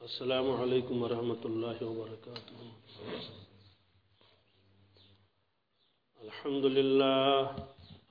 السلام علیکم ورحمۃ اللہ وبرکاتہ۔ الحمد لله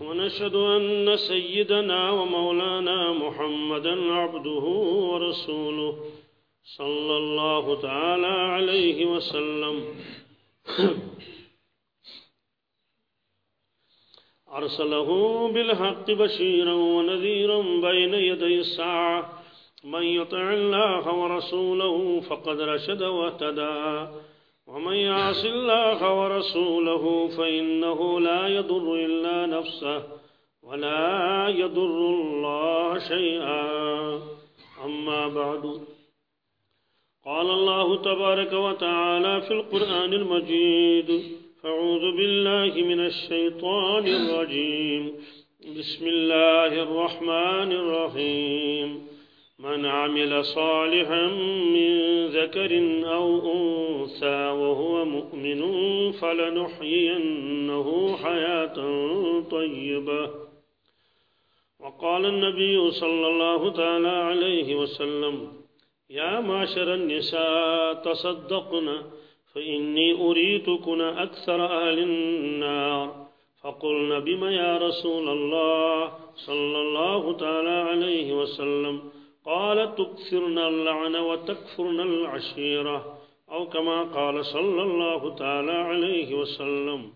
ونشهد أن سيدنا ومولانا محمدا عبده ورسوله صلى الله تعالى عليه وسلم. أرسله بالحق بشيرا ونذيرا بين يدي الساعة. من يطع الله ورسوله فقد رشد واهتدى. ومن يعص الله ورسوله فإنه لا يضر إلا نفسه ولا يضر الله شيئا. أما بعد. قال الله تبارك وتعالى في القرآن المجيد فاعوذ بالله من الشيطان الرجيم. بسم الله الرحمن الرحيم. من عمل صالحا من ذكر أو أنثى وهو مؤمن فلنحيينه حياة طيبة. وقال النبي صلى الله تعالى عليه وسلم يا معشر النساء تصدقن فإني أريتكن أكثر أهل النار. فقلن بما يا رسول الله صلى الله تعالى عليه وسلم؟ قال تكثرن اللعن وتكفرن العشيرة أو كما قال صلى الله تعالى عليه وسلم.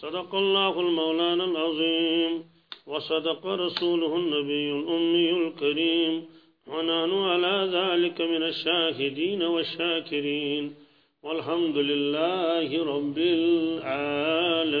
صدق الله المولانا العظيم وصدق رسوله النبي الأمي الكريم. ونحن على ذلك من الشاهدين والشاكرين. والحمد لله رب العالمين.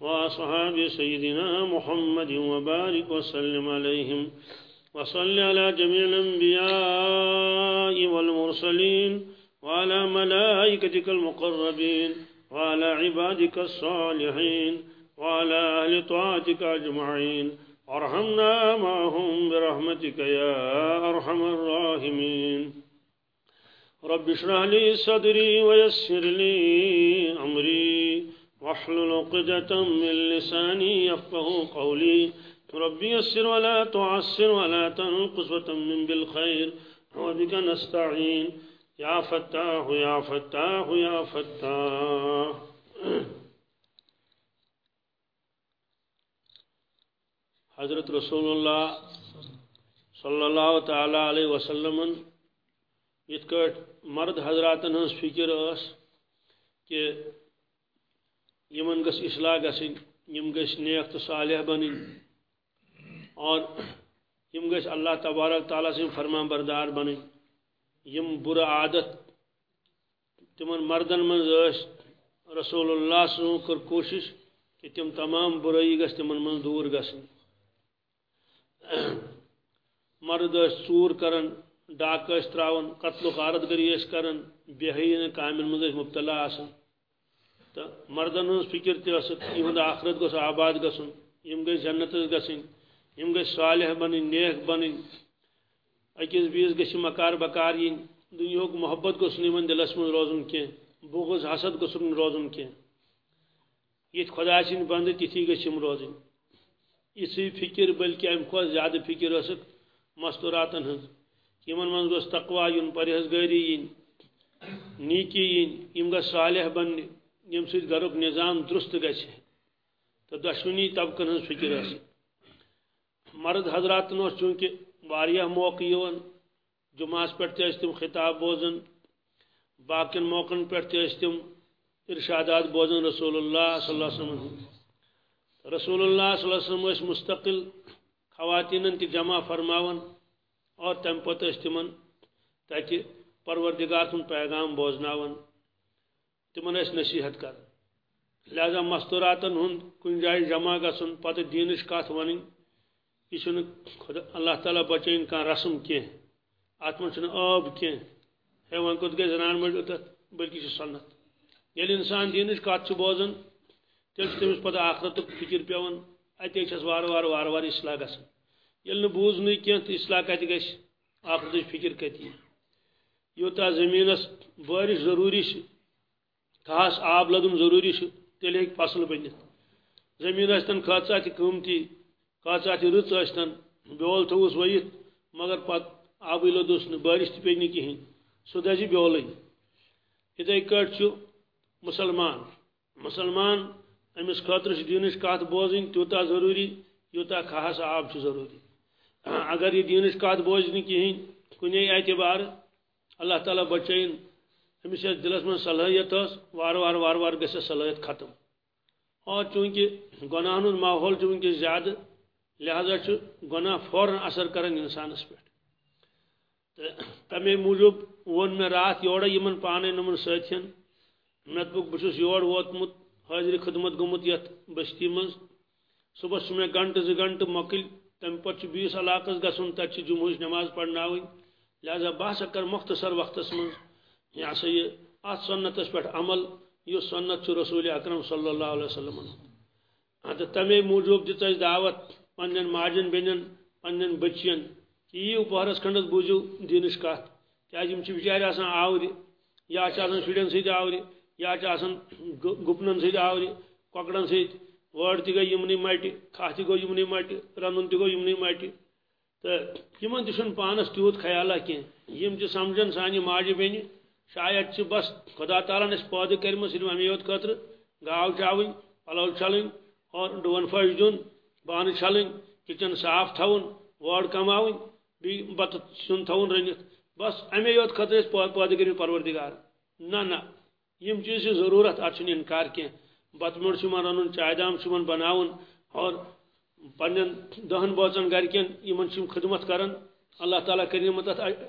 وأصحاب سيدنا محمد وبارك وسلم عليهم وصل على جميع الأنبياء والمرسلين وعلى ملائكتك المقربين وعلى عبادك الصالحين وعلى أهل طاعتك أجمعين. وارحمنا معهم برحمتك يا أرحم الراحمين. رب اشرح لي صدري ويسر لي أمري. واحلل عقدة من لساني يفقه قولي. ربي يسر ولا تعسر ولا تنقص وتمن بالخير. وبك نستعين. يا فتاح يا فتاح يا فتاح. حضرت رسول اللہ صلی اللہ تعالی علیہ وسلم یت مرد حضراتن ہز فکر اس، کہ یمن گس اصلاح گھن یم گس نیک تو صالح بن اور یم گس اللہ تبارک تعالیٰ سن فرمان بردار بن یم بر عادت، تمن مردن من رسول اللہ سن کر کوشش کہ تم تمام برائی گس تمن من دور گسن۔ مرد ژور کرن ڈاک تراون قتل و غارت گری کرن، بے کامن من مبتلا آسن۔ تو مردن ہز فکر تس یہ آخرت گوس آباد گھن یم گئی جنت گھن یم گئی صالح بن نیک بن اکس بیس گھ مکار بکار ین دنیا محبت گوس نمن دلس من روزن کی بغض حسد گوس روزن کی یہ خدا سن بند تتھی گھم روزن۔ اسی فکر بلکہ ام کھت زیادہ فکر ثق مستوراتن ہز یمن من گوس تقوا یون پرہیزگاری ین نیکی ین یم گھ صالح بن یم سید گرک نظام درست گژھِ تو دشونی طبقن ہز فکر اس مرد حضراتن اس چونکہ واریاہ موقع یون جمعہ پہ تم خطاب بوزن باقین موقعن پہ تم ارشادات بوزن رسول اللہ صلی اللہ علیہ وسلم۔ رسول اللہ صلی اللہ علیہ وسلم اس مستقل خواتین تی جمع فرماون اور تم پتہ تمن تاکہ پروردگار سن پیغام بوزناون۔ تمن اس نصیحت کر۔ لہذا مستوراتن ہند کن جائے جمع گھن پتہ دینش کت ون یہ اللہ تعالیٰ بچین کان رسم کی ات من آب کی ہے ون کت گئی زنان مجھ بلکہ سنت۔ یل انسان دینش کت بوزان تیل تمس پتہ آخرت فکر پیون اتے وار وار وار وار اصلاح گھن یل بوزن کی تو اصلاح کت گھ آخرت فکر کتی یوتا زمینس بارش ضروری خاص آب لدن ضروری تیل ہیک فصل بنت زمین اشتن خاصا تہ قیمتی خاصا تہ رٕژ اشتن بیول تھوس ؤیِتھ مگر پت آبٕے لوٚدُس نہٕ بارش تہِ پیٚیہِ نہٕ کِہیٖنۍ سُہ دزِ جی بیولٕے یِتھَے کٲٹھۍ مسلمان. مسلمان أمِس خٲطرٕ چھِ دیٖنٕچ کَتھ بوزٕنۍ تیوٗتاہ ضروٗری یوٗتاہ آب چھُ ضروٗری. اگر یہِ دیٖنٕچ کَتھ بوزِ نہٕ کِہیٖنۍ کُنے اعتبار اللہ تعالیٰ بچٲیِن أمِس یۄس دِلس منٛز صلٲحیت ٲس وارٕ وارٕ وارٕ وارٕ گژھِ صلٲحیت ختم. اور چوٗنٛکہِ گۄناہن ہُنٛد ماحول چھُ وٕنکٮ۪س زیادٕ لہذا چھُ گۄناہ فوراً اثر کران اِنسانس پٮ۪ٹھ تہٕ تمے موٗجوٗب ووٚن مےٚ راتھ یورے یِمن پانے نمن سٲتھٮ۪ن مےٚ دوٚپُکھ بہٕ چھُس یور ووتمُت حٲضرِ خدمت گوٚمُت یتھ بستی منٛز. صبحس چھُ مےٚ گنٹہٕ زٕ گنٹہٕ مۄکٕلۍ تمہِ پتہٕ چھُ علاقس گژھُن نماز پرناوٕنۍ لہذا بہٕ ہسا کر مختصر وقتس منٛز. یہ سا یہ ات سنتس پہ عمل، یہ سنت چھ رسول اکرم صلی اللہ علیہ وسلم تہٕ تمے موٗجوٗب دِژ اَسہِ دعوت پنٛنٮ۪ن ماجٮ۪ن بیٚنٮ۪ن پنٛنٮ۪ن بٔچیَن کہ یِیِو پہرس کھنڈس بوٗزِو دیٖنٕچ کَتھ کیٛازِ یِم چھِ یا چھِ آسان شُرٮ۪ن سۭتۍ آورِ یا چھِ آسان گُپنن سۭتۍ آورِ کۄکرن سۭتۍ وٲر تہِ گٔے یِمنٕے مٹہِ کھہہ تہِ گوٚو یِمنٕے مٹہِ رنُن تہِ گوٚو یِمنٕے مٹہِ تہٕ پانس تیوٗت خیالہ کینٛہہ یِم تہِ سمجھن سانہِ ماجہِ بیٚنہِ شاید چھ بس خدا تعالیٰ اس پودٕ کٔرمٕژ صرف امی یوت خٲطرٕ گاو چاوٕنۍ پلو چھلٕنۍ اور ڈوٗن پھش دیُن بانہٕ چھلٕنۍ کچن صاف تھاوُن وٲر کماوٕنۍ بیٚیہِ بتہٕ سیُن تھاوُن رٔنِتھ بس امی یوت خٲطرٕ أسۍ پٲدٕ کٔرمٕتۍ پروردگار۔ نہ نہ، یِم چیٖز چھِ ضروٗرت اتھ انکار کینٛہہ بتہٕ میوٚنٛڈ چھُ یِمن رنُن چاے دام چھُ یِمن اور پننٮ۪ن دہن بٲژن گرِکٮ۪ن یِمن چھِ یِم خدمت کران اللہ تعالیٰ کٔرۍ یِمن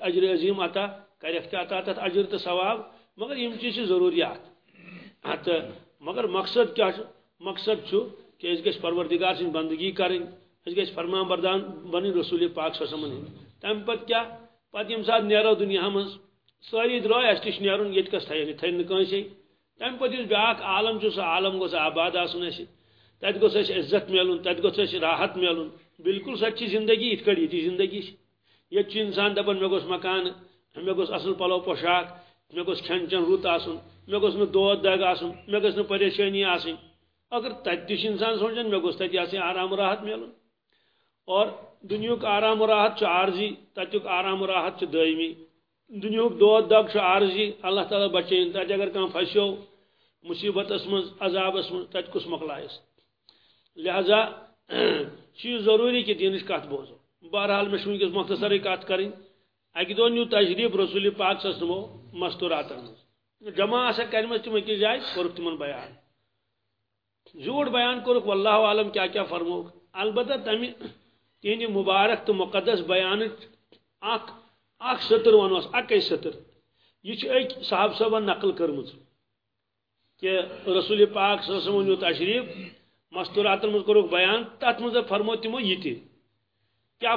اجر عظیٖم عطا کرٮ۪کھ تہِ اجر تہٕ ثواب، مگر یِم چیٖز چھِ ضروٗریات۔ مگر مقصد کیٛاہ چھُ مقصد چھُ کہ أسۍ گژھِ پروردگار سٕنٛز بندگی کرٕنۍ أسۍ گژھِ فرمان بردان بنٕنۍ رسول پاک سسمن ہٕنٛدۍ تمہِ پتہٕ کیٛاہ پتہٕ ییٚمہِ ساتہٕ نیرو دُنیا منٛز سٲری درٛاے اَسہِ تہِ چھُ نیرُن کس تھاین تھٲے نہٕ کٲنٛسے تمہِ پتہٕ یُس بیٛاکھ عالم چھُ سُہ عالم گوٚژھ آباد آسُن اَسہِ تتہِ گوٚژھ اَسہِ عزت میلُن تتہِ گوٚژھ اَسہِ راحت میلُن بالکل سۄ زندگی یِتھ کٲٹھۍ ییٚتہِ زندگی چھِ ییٚتہِ چھُ انسان دپان مےٚ گوٚژھ مکانہٕ مےٚ گوٚژھ اصل پلو پوشاک مےٚ گوٚژھ کھٮ۪ن چٮ۪ن رُت آسُن مےٚ گوٚژھ نہٕ دود دگ آسُن مےٚ گٔژھ نہٕ پریشٲنی آسٕنۍ اگر تتہِ انسان سونچان مےٚ گوٚژھ تتہِ آسٕنۍ آرام راحت میلُن۔ اور دنیُک آرام راحت چھُ عارضی تتیُک آرام راحت چھُ دٲیمی دنیُک دود دگ چھُ عارضی، اللہ تعالیٰ بچٲیِن تتہِ اگر کانٛہہ پھسیو مصیبتس منٛز عذابس منٛز تتہِ کُس مۄکلایس لہذا چھُ یہِ ضروٗری کہِ دیٖنٕچ بوزو۔ بہرحال مےٚ چھُ وٕنکیٚس مختصرٕے کتھ کرٕنۍ اکہِ دۄہ نیوٗ تشریٖف رسول پاک سسمو مستوراتن. منٛز جمع آسکھ کرِمژ تِم أکِس جایہِ کوٚرُکھ تِمن بیان. زیوٗٹھ بیان کوٚرُکھ واللہ عالم کیٛاہ کیٛاہ فرموکھ البتہ تمہِ تہنٛدِ مُبارک تہٕ مُقدس بیانٕچ اکھ اکھ سطر ونوس اکے سطر یہِ چھِ أکۍ صاحب صٲبن نقل کٔرمٕژ کہ رسول پاک صسمو نیوٗ تشریٖف مستوراتن منٛز کوٚرُکھ بیان تتھ منٛز فرمو تِمو یہِ تہِ کیٛاہ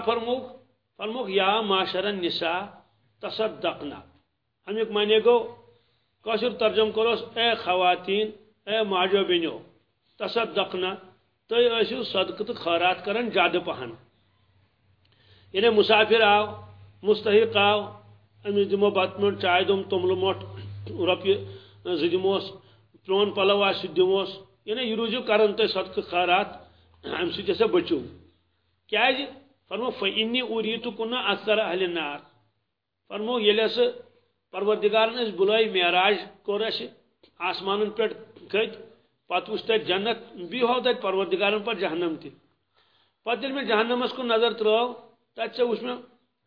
فرموکھ یا معاشرن نسا تصدقنا۔ امیُک معنی گوٚو کٲشُر ترجم کوٚرُس اے خواتین، اے ماجو بینیو تصدقنا۔ تُہۍ ٲسِو صدقہٕ تہٕ خٲرات کران پہن۔ یعنی مسافر آو مستحق آو أمِس دِمو بتہٕ میوٚنٛڈ چاے دوٚم توٚملہٕ موٚٹھ رۄپیہِ زٕ پلو آسہِ سُہ یعنی یہِ روٗزِو کران تُہۍ صدقہٕ خٲرات امہِ سۭتۍ ہسا بٔچِو۔ فرمو فإنی اوریتو کنا اکثر اہل نار فرمو یلی سہ پروردگارن اس بلائی معراج کور اس آسمانن پہ کھت پتہ وچ تت جنت بیہو تت پروردگارن پر جہنم تہ پتہ یل میں جہنمس کو نظر ترو تت سے وچ میں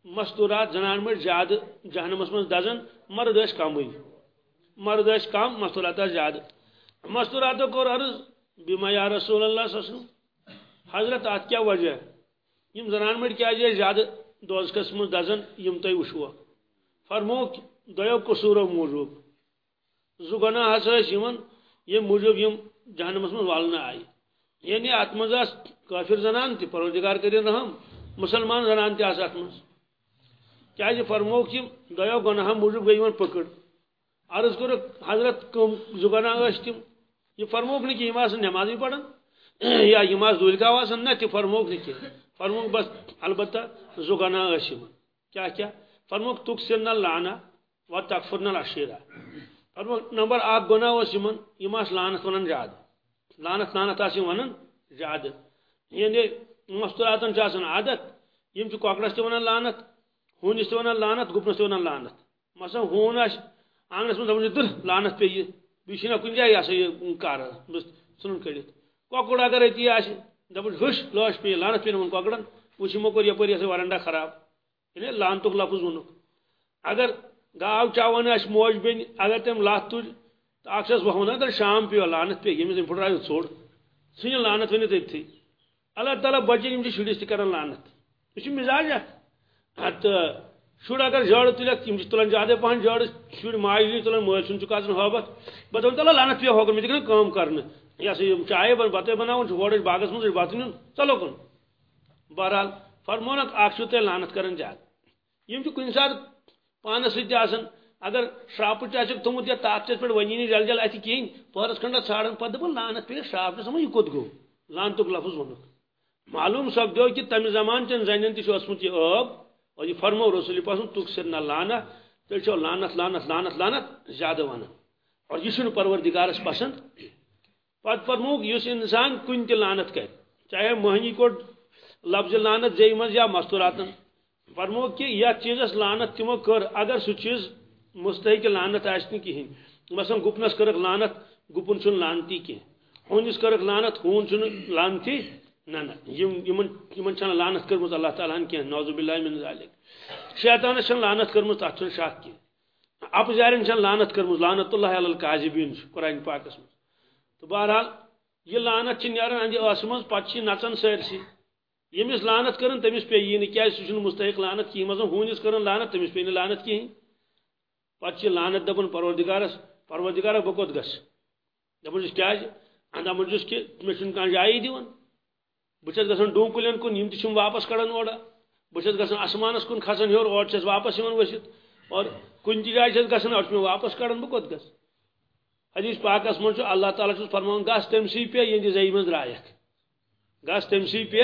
مستورات زنان مر زیادہ جہنمس من دزن، مرد اس کمٕے مرد اس کم مستورات زیادہ مستورات کور عرض، بما یا رسول اللہ صلی اللہ علیہ وسلم، حضرت ات کیا وجہ یم زنان مر کیا جائے زیادہ دوزکس من دزن یم تہ وشو فرمو دیو قصورو موجوب۔ زو گناہ ہسا یمن یم موجوب یم جہنمس من والنا آئی۔ یعنی ات مز کافر زنان تہ پروردگار کرین رحم مسلمان زنان تہ آس ات مز کیا فرمو کہ دیو گناہ موجوب گئی من پکڑ۔ عرض کور حضرت کم زو گناہ اس تم یہ فرموک نہیں کہ یہ نمازی پڑھن، یا یہ دول کا آسان نہ تہ فرموک نہیں کہ فرموک بس، البتہ زو گناہ اس کیا کیا؟ فرموک تک لانا و تکفرنا الاشیرہ فرموک نمبر اک گناہ اس یمن یم اس لعنت ونن زیاد لعنت لعنت اس ونن زیاد یعنی مستوراتن چھ عادت. یم چھ کوکڑس تہ ونن لعنت ہونس تہ ونان لانت گپنس تہ ونان لانت مثلا ہون آس آنگنس من دپان در لانت پہ یہ بیس کن جائے یہ یہ کار بس ژھنن کڑت کۄکُر اگر اتی آسہِ دپان ہش لاش پہ لانت پہ وون کۄکرن وچھ یمو کوٚر یپٲرۍ یہِ ورنڈا خراب۔ یعنی لانتُک لفظ ووٚنُکھ اگر گاو چاوان آسہِ موج بیٚنہِ اگر تٔمۍ لتھ تُج تہٕ اکھ چھس بہٕ اگر شام پیٚو لانت پے ییٚمِس أمۍ پھٕٹرایو ژوٚڑ ژھٕنِن لانت ؤنِتھ أتھی اللہ تعالیٰ بچن یِم چھِ شُرِس تہِ کران لانت۔ یہِ چھُ مِزاج اکھ تو شر اگر جڑ تلک تم تلان زیادہ پہن جڑ شر ماجی تلان مل سن کھان حابت بہت دن تعالیٰ لانت پے پہ ہوگا مجھے کم کرنے یہ سا چائے بن بتہ بناون ہور باغس مز بتہ نیون چلو کن۔ بہرحال فرمونک اخ تہ لانت کران زیادہ یم کن سات پانس سی اگر شراپ آسک تھومت یا تاپس پہ ونی جل جل اتہ کہین پہرس کھنڈا ژھانڈان پتہ دپان لانت پہ شراپ سمجھ یہ کوت گو۔ لانتک لفظ ونک معلوم سپدو کہ تمہ زمان چن زنین تہ یہ اب اور یہ فرمو رسول پاسن تک سر نہ لانا، تیل چھو لانت لانت لانت لانت زیادہ وانا۔ اور یہ چھو پروردگارس پسند پت فرموک اس انسان کن تہ لانت کر، چاہے مہنی کو لفظ لانت زی مز یا مستوراتن۔ فرموک کہ یا چیزس لانت تمو کر اگر سو چیز مستحق لانت آسن کہین مثلا گپنس کرک لانت گپن چھ لانتی کی ہونس کرک لانت ہون چھ لانتی نہ نہ۔ یمن یمن اللہ تعالیٰ ہن کینٛہہ نوذ باللہ من ذالک شیطانس چھن لعنت کرمز تتھ چھن شک کینٛہہ۔ اپزارین چھن لعنت کرمز لعنت اللہ علی الکاذبین قرآن پاکس مز تو بہرحال یہ لعنت چھ نیران اندی ٲس منٛز پتہٕ چھ نژان سٲرسٕے ییٚمِس لعنت کرن تٔمِس پیٚیہِ یی یعنی نہٕ کیٛازِ مستحق لعنت کِہیٖنۍ مطلب ہوٗنِس کرن لعنت تٔمِس پیٚیہِ یعنی نہٕ لعنت کِہیٖنۍ پتہٕ چھِ دپان پروردگارس، پروردگارا بہٕ کوٚت گژھٕ دپان چھُس کیٛازِ دپان جی؟ چھُس کہِ مےٚ چھُنہٕ کانٛہہ جایی دِوان بہٕ چھس گژھان ڈوٗ کُلٮ۪ن واپس کڑان اورٕ بہٕ چھس گژھان آسمانس کُن کھسان ہیوٚر اورٕ چھس واپس یِوان ؤسِتھ اور کُنہِ تہِ جایہِ چھس گژھان واپس کڑان بہٕ کوٚت گژھٕ حدیث پاکس منٛز چھُ اللہ تعالیٰ چھُس فرماوان گژھ تٔمسٕے پے یِہنٛدِ زیٚیہِ منٛز درٛایکھ گژھ تٔمسٕے پے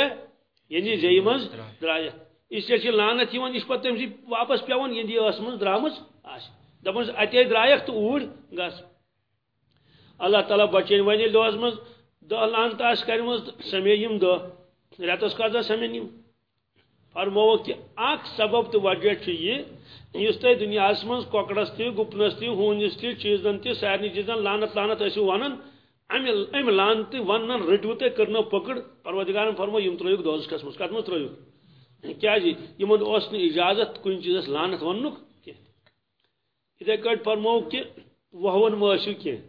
یِہنٛدِ زیٚیہِ منٛز درٛایکھ اس لیے لانت یِوان یہِ چھِ پتہٕ واپس پیوان یِہنٛدِ ٲس منٛز درٛامٕژ آسہِ دپان اتے درٛایکھ تہٕ اوٗرۍ گژھ اللہ تعالیٰ بچٲنۍ وۄنۍ ییٚلہِ دۄہس دہ لانت آسہِ کرِمٕژ سمے یِم دہ رتس کتا سمن یم فرمو کہ اخ سبب تو وجہ یہ، اس تہ دنیا من ککڑس تہ گپنس تہ ہونس تہ چیزن تہ سارے چیزن لانت لانت ٲسو ونان امہ امہ لانت ونن رٹو تہ کرنو پکڑ پروردگارن فرمو یم ترویک دوزکس مز کت مز ترویک کیا جی؟ یمن اس اجازت، کن چیزس لانت وننک؟ اتھے کٹ فرمو کہ وہون مٲسِو کینٛہہ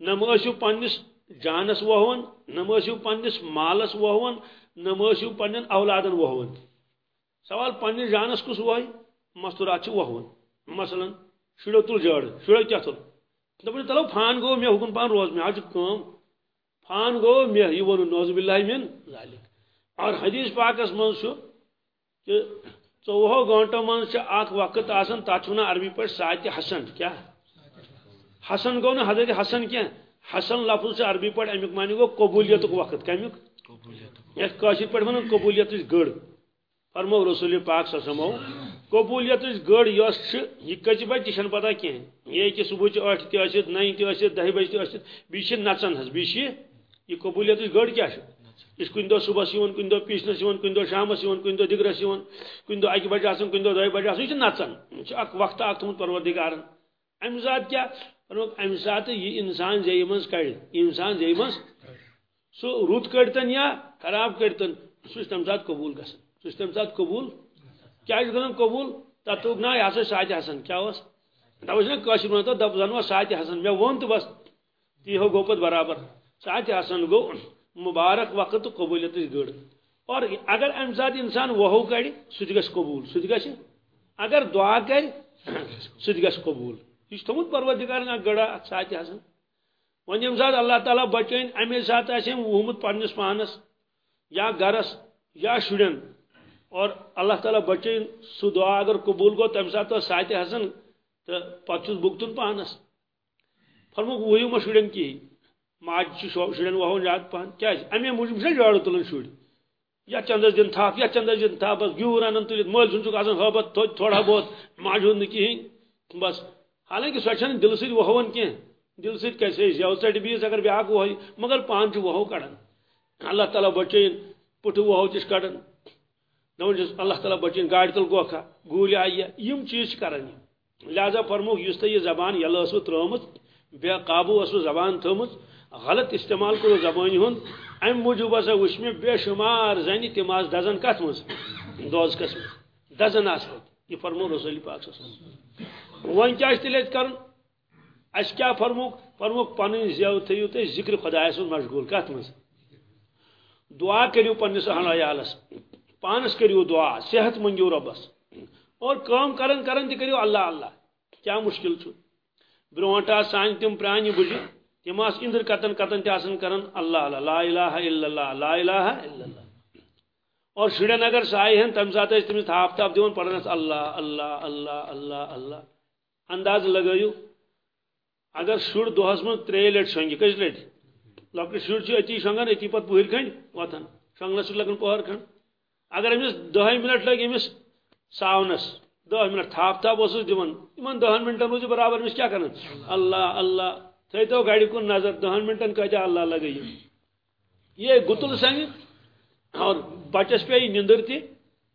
نہ مٲسِو پننس جانس وہون نمسو پنس مالس وہون نمسو پن اولادن وہون سوال پنس جانس کس وہی مستورات وہون مثلا، شڑو تل جڑ شڑو کیا تل؟ دپن تلو فان گو مے حکم پان روز مے آج کم فان گو مے یہ ون نوز باللہ من ذالک۔ اور حدیث پاکس من چھو کہ ژوہو گھنٹو من اخ وقت آسان تات عربی پہ سات حسن، کیا؟ حسن گو نا حضرت حسن کیا؟ حسن لفظ سے عربی پہ امیک معنی گو قبولیت وقت کمیک یت کاشر پہ ون قبولیت گڑ فرمو رسول پاک سمو قبولیت گڑ یس یہ کچ بج تہ پتہ کی یہ کہ صبح ٹھ تہ نئی تہ دہ بج تہ بی نچان حس بی یہ قبولیت گڑ کیا یہ کن دہ صبح کن دہ پیسنس کن دہ شامس کن دہ دگرس کن دہ اکہ بجہ آن کن دہ دہ بجہ یہ نچان یہ وقت اک تھوت پروردگارن ام سات کیا؟ ام سات یہ انسان زی مز کڑ انسان زی مز سو رت کڑتن یا خراب کڑتن سہ تم قبول گسن۔ سہ تم قبول؟ کیا گژھان قبول؟ تتھ نا یہ ہسا ساتہِ حسن، کیا اس دپ کاشر ون دپ زن ساتہِ حسن۔ مے وون تو بس۔ تی ہو گو پت برابر۔ ساتہِ حسن گو مبارک وقت تو قبولیت گڑ اور اگر ام سات انسان وہو کڑ سہ گھ قبول۔ سہ گھ اگر دعا کر سہ گھ قبول یہ تھوت پروردگار گڑا ساتہِ حسن۔ ون یم سات اللہ تعالیٰ بچن امے سات آم وہمت پنس پانس یا گرس یا شرین اور اللہ تعالیٰ بچن سہ دعا اگر قبول گو تمہ سات ساتہِ حسن تو پتہ بُگتن پانس۔ فرموک وہیو ما شرین کہین ماج شرین وہون زیادہ پہن کیا امی موجود سے جاڑ تلن شر یا چندس دن تھاپ یا چندس دن تھاپ بس گیور انن تلت مول سن چھ آسان حبت ہاں تھوڑا بہت ماج ہند کہین بس حالانکہ سو چھن دل سۭتۍ وہون کینٛہہ دل سۭتۍ کیسے زیو بیس اگر بیاکھ وہی مگر پان چھ وہو کڑان اللہ تعالیٰ بچین پٹھٕ وہو تہ کڑان دپان اللہ تعالیٰ بچین گاڑِ تل گوکھا گوٗلۍ آیہِ یم چیٖز چھِ کران یِم لہذا فرموک یُس تۄہہِ یہِ زبان یلہٕ ٲسوٕ ترٲومٕژ بے قابوٗ ٲسوٕ زبان تھٲومٕژ غلط استعمال کرو زبان ہند ام موجوب ہسا وچ مے بے شمار زنی تم آز دزن کت مز دوزکس مز دزن آس یہ فرمو رسول پاک صلی اللہ علیہ وسلم۔ ون کیا تیل کرن؟ اس کیا فرموک؟ فرموک پن زیو تھیو تے ذکر خدا سن مشغول کت مز دعا کریو پنس اہل عیالس پانس کریو دعا، صحت منگیو ربس اور کام کرن کرن تہ کریو اللہ اللہ. کیا مشکل چھو برونٹا سان تم پرانی بجے تم آس اندر کتن کتن تہ کرن اللہ اللہ. لا الہ الا اللہ، لا الہ الا اللہ. اور شڑین اگر سائے ہیں تم سات تمس تھاپ تھاپ دیون پڑھنس اللہ اللہ اللہ اللہ اللہ. انداز لگائیو اگر شر دہس من ترے لٹ شنگ کس لٹ لکٹ شر اتی شنگان اتی پت پہر کھنڈ وتھان شنگنس لگن پہر کھنڈ اگر امس دہ منٹ لگ امس ساونس۔ دہ منٹ تھاپ تھاپ اس دن ان دہن منٹن روز برابر امس کیا کرن؟ اللہ اللہ۔ تو گاڑی کن نظر دہن منٹن کتیا اللہ لگی یہ گتل سنگ اور بچس پہ نندر تہ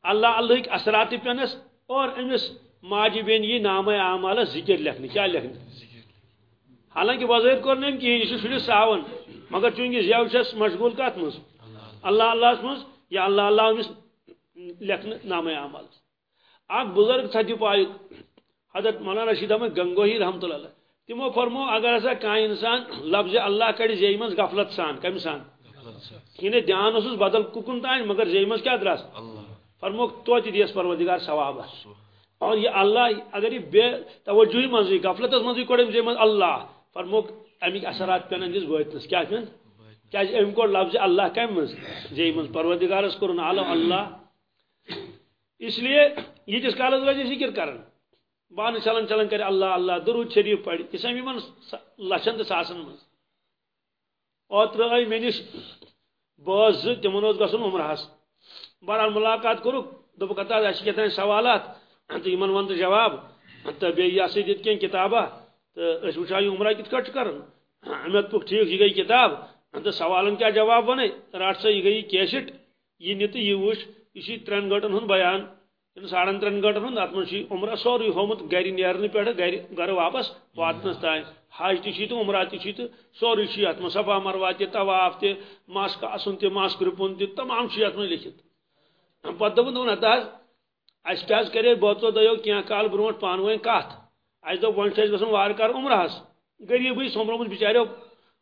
اللہ اللہ اثرات پینس اور امس ماجہ بین یہ نام اعمال ذکر لکھنے کیا لکھنے حالانکہ وظاہر کور نم کہین یہ شرس ساون، مگر چونکہ زیو مشغول کت مز، اللہ اللہ مز یا اللہ اللہ امس لکھنے نام اعمال اک بزرگ تھدی جی پایک حضرت مولانا رشید احمد گنگوہی رحمۃ اللہ تمو فرمو، اگر ہسا کان انسان لفظ اللہ کڑ زی مز غفلت سان، کم سان۔ یہ دھیان اس بدل ککن تان مگر زی مز کیا دراس فرمو، تو جی دیس پروردگار ثواب اور یہ اللہ، اگر یہ بے توجہ مزی غفلت مزی کوڑ زی مز اللہ۔ فرمو امیک اثرات پنن دس وتنس کیا پن کیا ام کو لفظ اللہ کم مز زی مز پروردگارس کرن عالم اللہ۔ اس لیے یہ جس کالس وجہ ذکر کرن۔ بان چلن چلن کر اللہ اللہ درود شریف پڑھ یہ سمی من لچھن تو ساسن من اوتر آئی نش باز تمن گھن عمرہس بہرحال ملاقات کورک دپ کتا اس کتان سوالات۔ تو یمن ون جواب تو دِتھ کینٛہہ کتابہ۔ تو أسۍ وٕچھا یہِ عمرہ کِتھ کٲٹھۍ چھُ کران مےٚ دوٚپُکھ ٹھیٖک یہِ گٔے کِتاب۔ سوالن کیٛاہ جواب ونے رٹ سا یہِ گٔے کیسٹ یہِ نہِ تہٕ یہِ وٕچھ یہ ترین گنٹن ہند بیان۔ یعنی ساڑن ترین گنٹن ہند ات من عمرہ سوری ہومت گر نیرنے پہ گر واپس واتنس تین حج تھی تو، عمرہ تھی تو، سوری ات من صفا مروا تہ طواف تہ ماسک اسن تہ ماسک رپن تہ تمام ات من لکھت۔ پتہ دپن دپن ہتا اس کیا کرے بوتو دیو کیا کال برونٹ پان ون کت اس دپ ون گھن وار کار عمرہس غریبی سومرومت بچاریو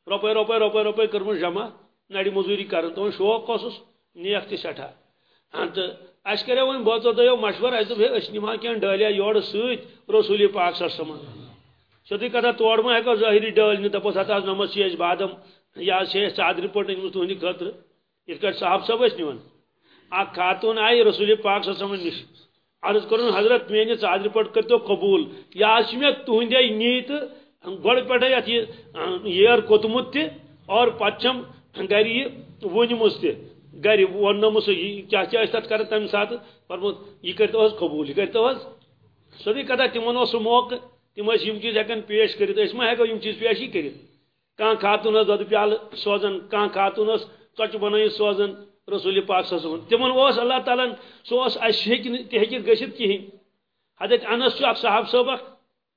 روپے روپے روپے روپے کرم جمع۔ نڑی مزوری کرن تو شوق کسس نیک تہ سٹھا۔ ہاں تو اس کرے ون بوتو دیو مشور اس دپ اس نما کین ڈالیا یور سوت رسول پاک صلی اللہ علیہ وسلم سیدھی کتھا تور ما ہیکو ظاہری ڈال نہ دپس ہتا نمس چھ بادم۔ یا چھ چادر پٹ نمس تہندی خاطر یت کٹ صاحب صاحب اس نیون اک خاتون آئی رسول پاک صلی اللہ علیہ وسلم نش۔ عرض کرن حضرت میانہ ژادر پٹ کرتو قبول۔ یا اس میں تہندے نیت، گڑ پٹے ات یہ کوتمت تہ اور پچھم گری ونمس تہ گر ونمس کیا کیا تک کر تمہ سات فرمت یہ کرتو حس قبول یہ کرتو حس سیدھی کتھا تمن اس موقع، تم اس یم چیز ہکن پیش کرت اس ما ہیکو یم چیز پیش ہی کرت کان خاتون دود پیال سوزن کان خاتون اس ٹچ بنائت سوزان رسول پاک صلی اللہ علیہ وسلم۔ تمن اس اللہ تعالیٰ سہ اس ہیکہ گژھت کہین حضرت انس اخ صاحب صبح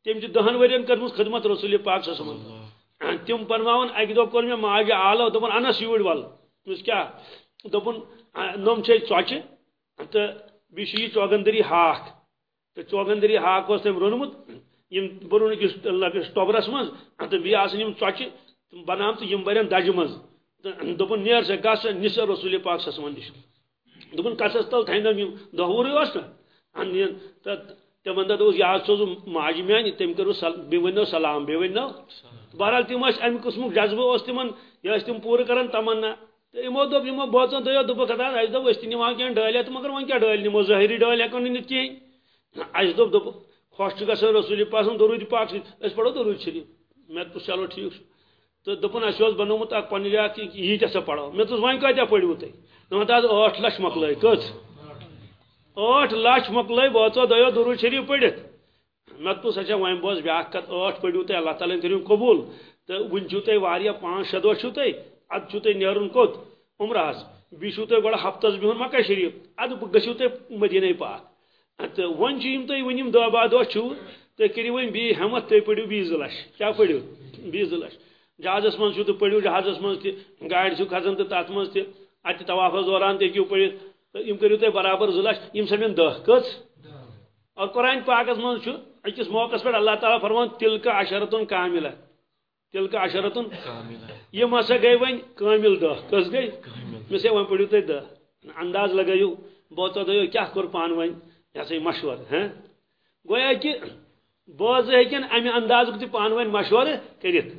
تم دہن ورین کرم خدمت رسول پاک صلی اللہ علیہ وسلم۔ تم پنواون اکہ دہ کور مے ماجہ آلو دپن انس یور ول۔ کیا دپن نم چھ ژۄچہِ تہٕ چھُ یہِ چوگندری ہاکھ۔ تہٕ چوگندری ہاکھ اوس تٔمۍ روٚنمُت یِم بروٚن أکِس لۄکٹِس ٹۄبرس منٛز تہٕ بیٚیہِ آسان یِم ژۄچہِ بنام تہٕ یِم برن دجہِ منٛز۔ تہٕ نیر سا گژھ نِسا رسول پاک سسمن نِش دوٚپُن کَسس تل تھاینم یِم دہ وُہرٕے اوس نہ تہٕ تِمن دۄہ دوٚپُس یاد سوزُم ماجہِ میانہِ تٔمۍ کٔرٕو بیٚیہِ ؤنۍنو سلام بیٚیہِ ؤنۍنو بہرحال تِم ٲسۍ اَمہِ قٕسمُک جذبہٕ اوس تِمن یہِ ٲسۍ تِم پوٗرٕ کران تمنا۔ تو یمو دوٚپ یمو بٲژن دۄیو دوٚپُکھ ہتا اَسہِ دوٚپ أسۍ تہِ نِوان کینٛہہ ڈٲلۍ مگر وۄنۍ کیٛاہ ڈٲلۍ نِمو ظٲہری ڈٲلۍ ہٮ۪کو نہٕ نِتھ کِہیٖنۍ اَسہِ دوٚپ دوٚپ خۄش چھُ گژھان رسوٗلی پاسن دروٗدِ پاک سۭتۍ أسۍ پرو دروٗد شریٖف مےٚ دوٚپُس چلو ٹھیٖک چھُ تہٕ دوٚپُن اَسہِ اوس بنومُت اکھ پننہِ رٮ۪تھ ییٖتیاہ سا پرو مےٚ دوٚپُس وۄنۍ کۭتیاہ پٔرِو تُہۍ دوٚپُن حظ ٲٹھ لچھ مۄکلٲے کٔژ ٲٹھ لچھ مۄکلٲے بٲژو دۄیو دروٗد شریٖف پٔرِتھ مےٚ دوٚپُس اچھا وۄنۍ بوز بیٛاکھ کتھ ٲٹھ پٔرِو تُہۍ اللہ تعالیٰ کٔرِو قبوٗل تہٕ وٕنہِ چھُو تۄہہِ واریاہ پانٛژھ شےٚ دۄہ چھُو تۄہہِ اَدٕ چھُو تۄہہِ نیرُن کوٚت عمرہس بیٚیہِ چھُو تۄہہِ گۄڈٕ ہفتس بِہُن مکہ شریٖف۔ اَدٕ گٔژھِو تُہۍ مدیٖنے پاک۔ تہٕ وۄنۍ چھِ یِم تُہۍ وٕنہِ یِم دہ باہ دۄہ چھُو۔ تُہۍ کٔرِو وۄنۍ بیٚیہِ ہٮ۪مت تُہۍ پٔرِو بیٚیہِ زٕ لچھ۔ کیٛاہ پٔرِو بیٚیہِ زٕ لچھ۔ جہازس تُہۍ پٔرِو جہازس تہِ گاڑِ چھُو کھسان تتھ منٛز تہِ اتہِ طوافس دوران یِم کٔرِو تُہۍ برابر زٕ لچھ یِم سمن دہ کٔژ۔ اور قرآن پاکس منٛز چھُ أکِس موقعس پٮ۪ٹھ اللہ تعالیٰ فرمان تِلکہٕ اشرتُن کامِلہ۔ تِلکہٕ اشرتُن یِم ہسا گٔے وۄنۍ کٲمِل دہ۔ کٔژ گٔے؟ مےٚ وۄنۍ پٔرِو تُہۍ دہ۔ انداز بوتو دۄیو کیٛاہ کوٚر پانہٕ ؤنۍ یہِ یہِ مشورٕ ہاں گویا کہِ بوزٕ ہیٚکن امہِ اندازُک تہِ پانہٕ ؤنۍ مشورٕ کٔرِتھ۔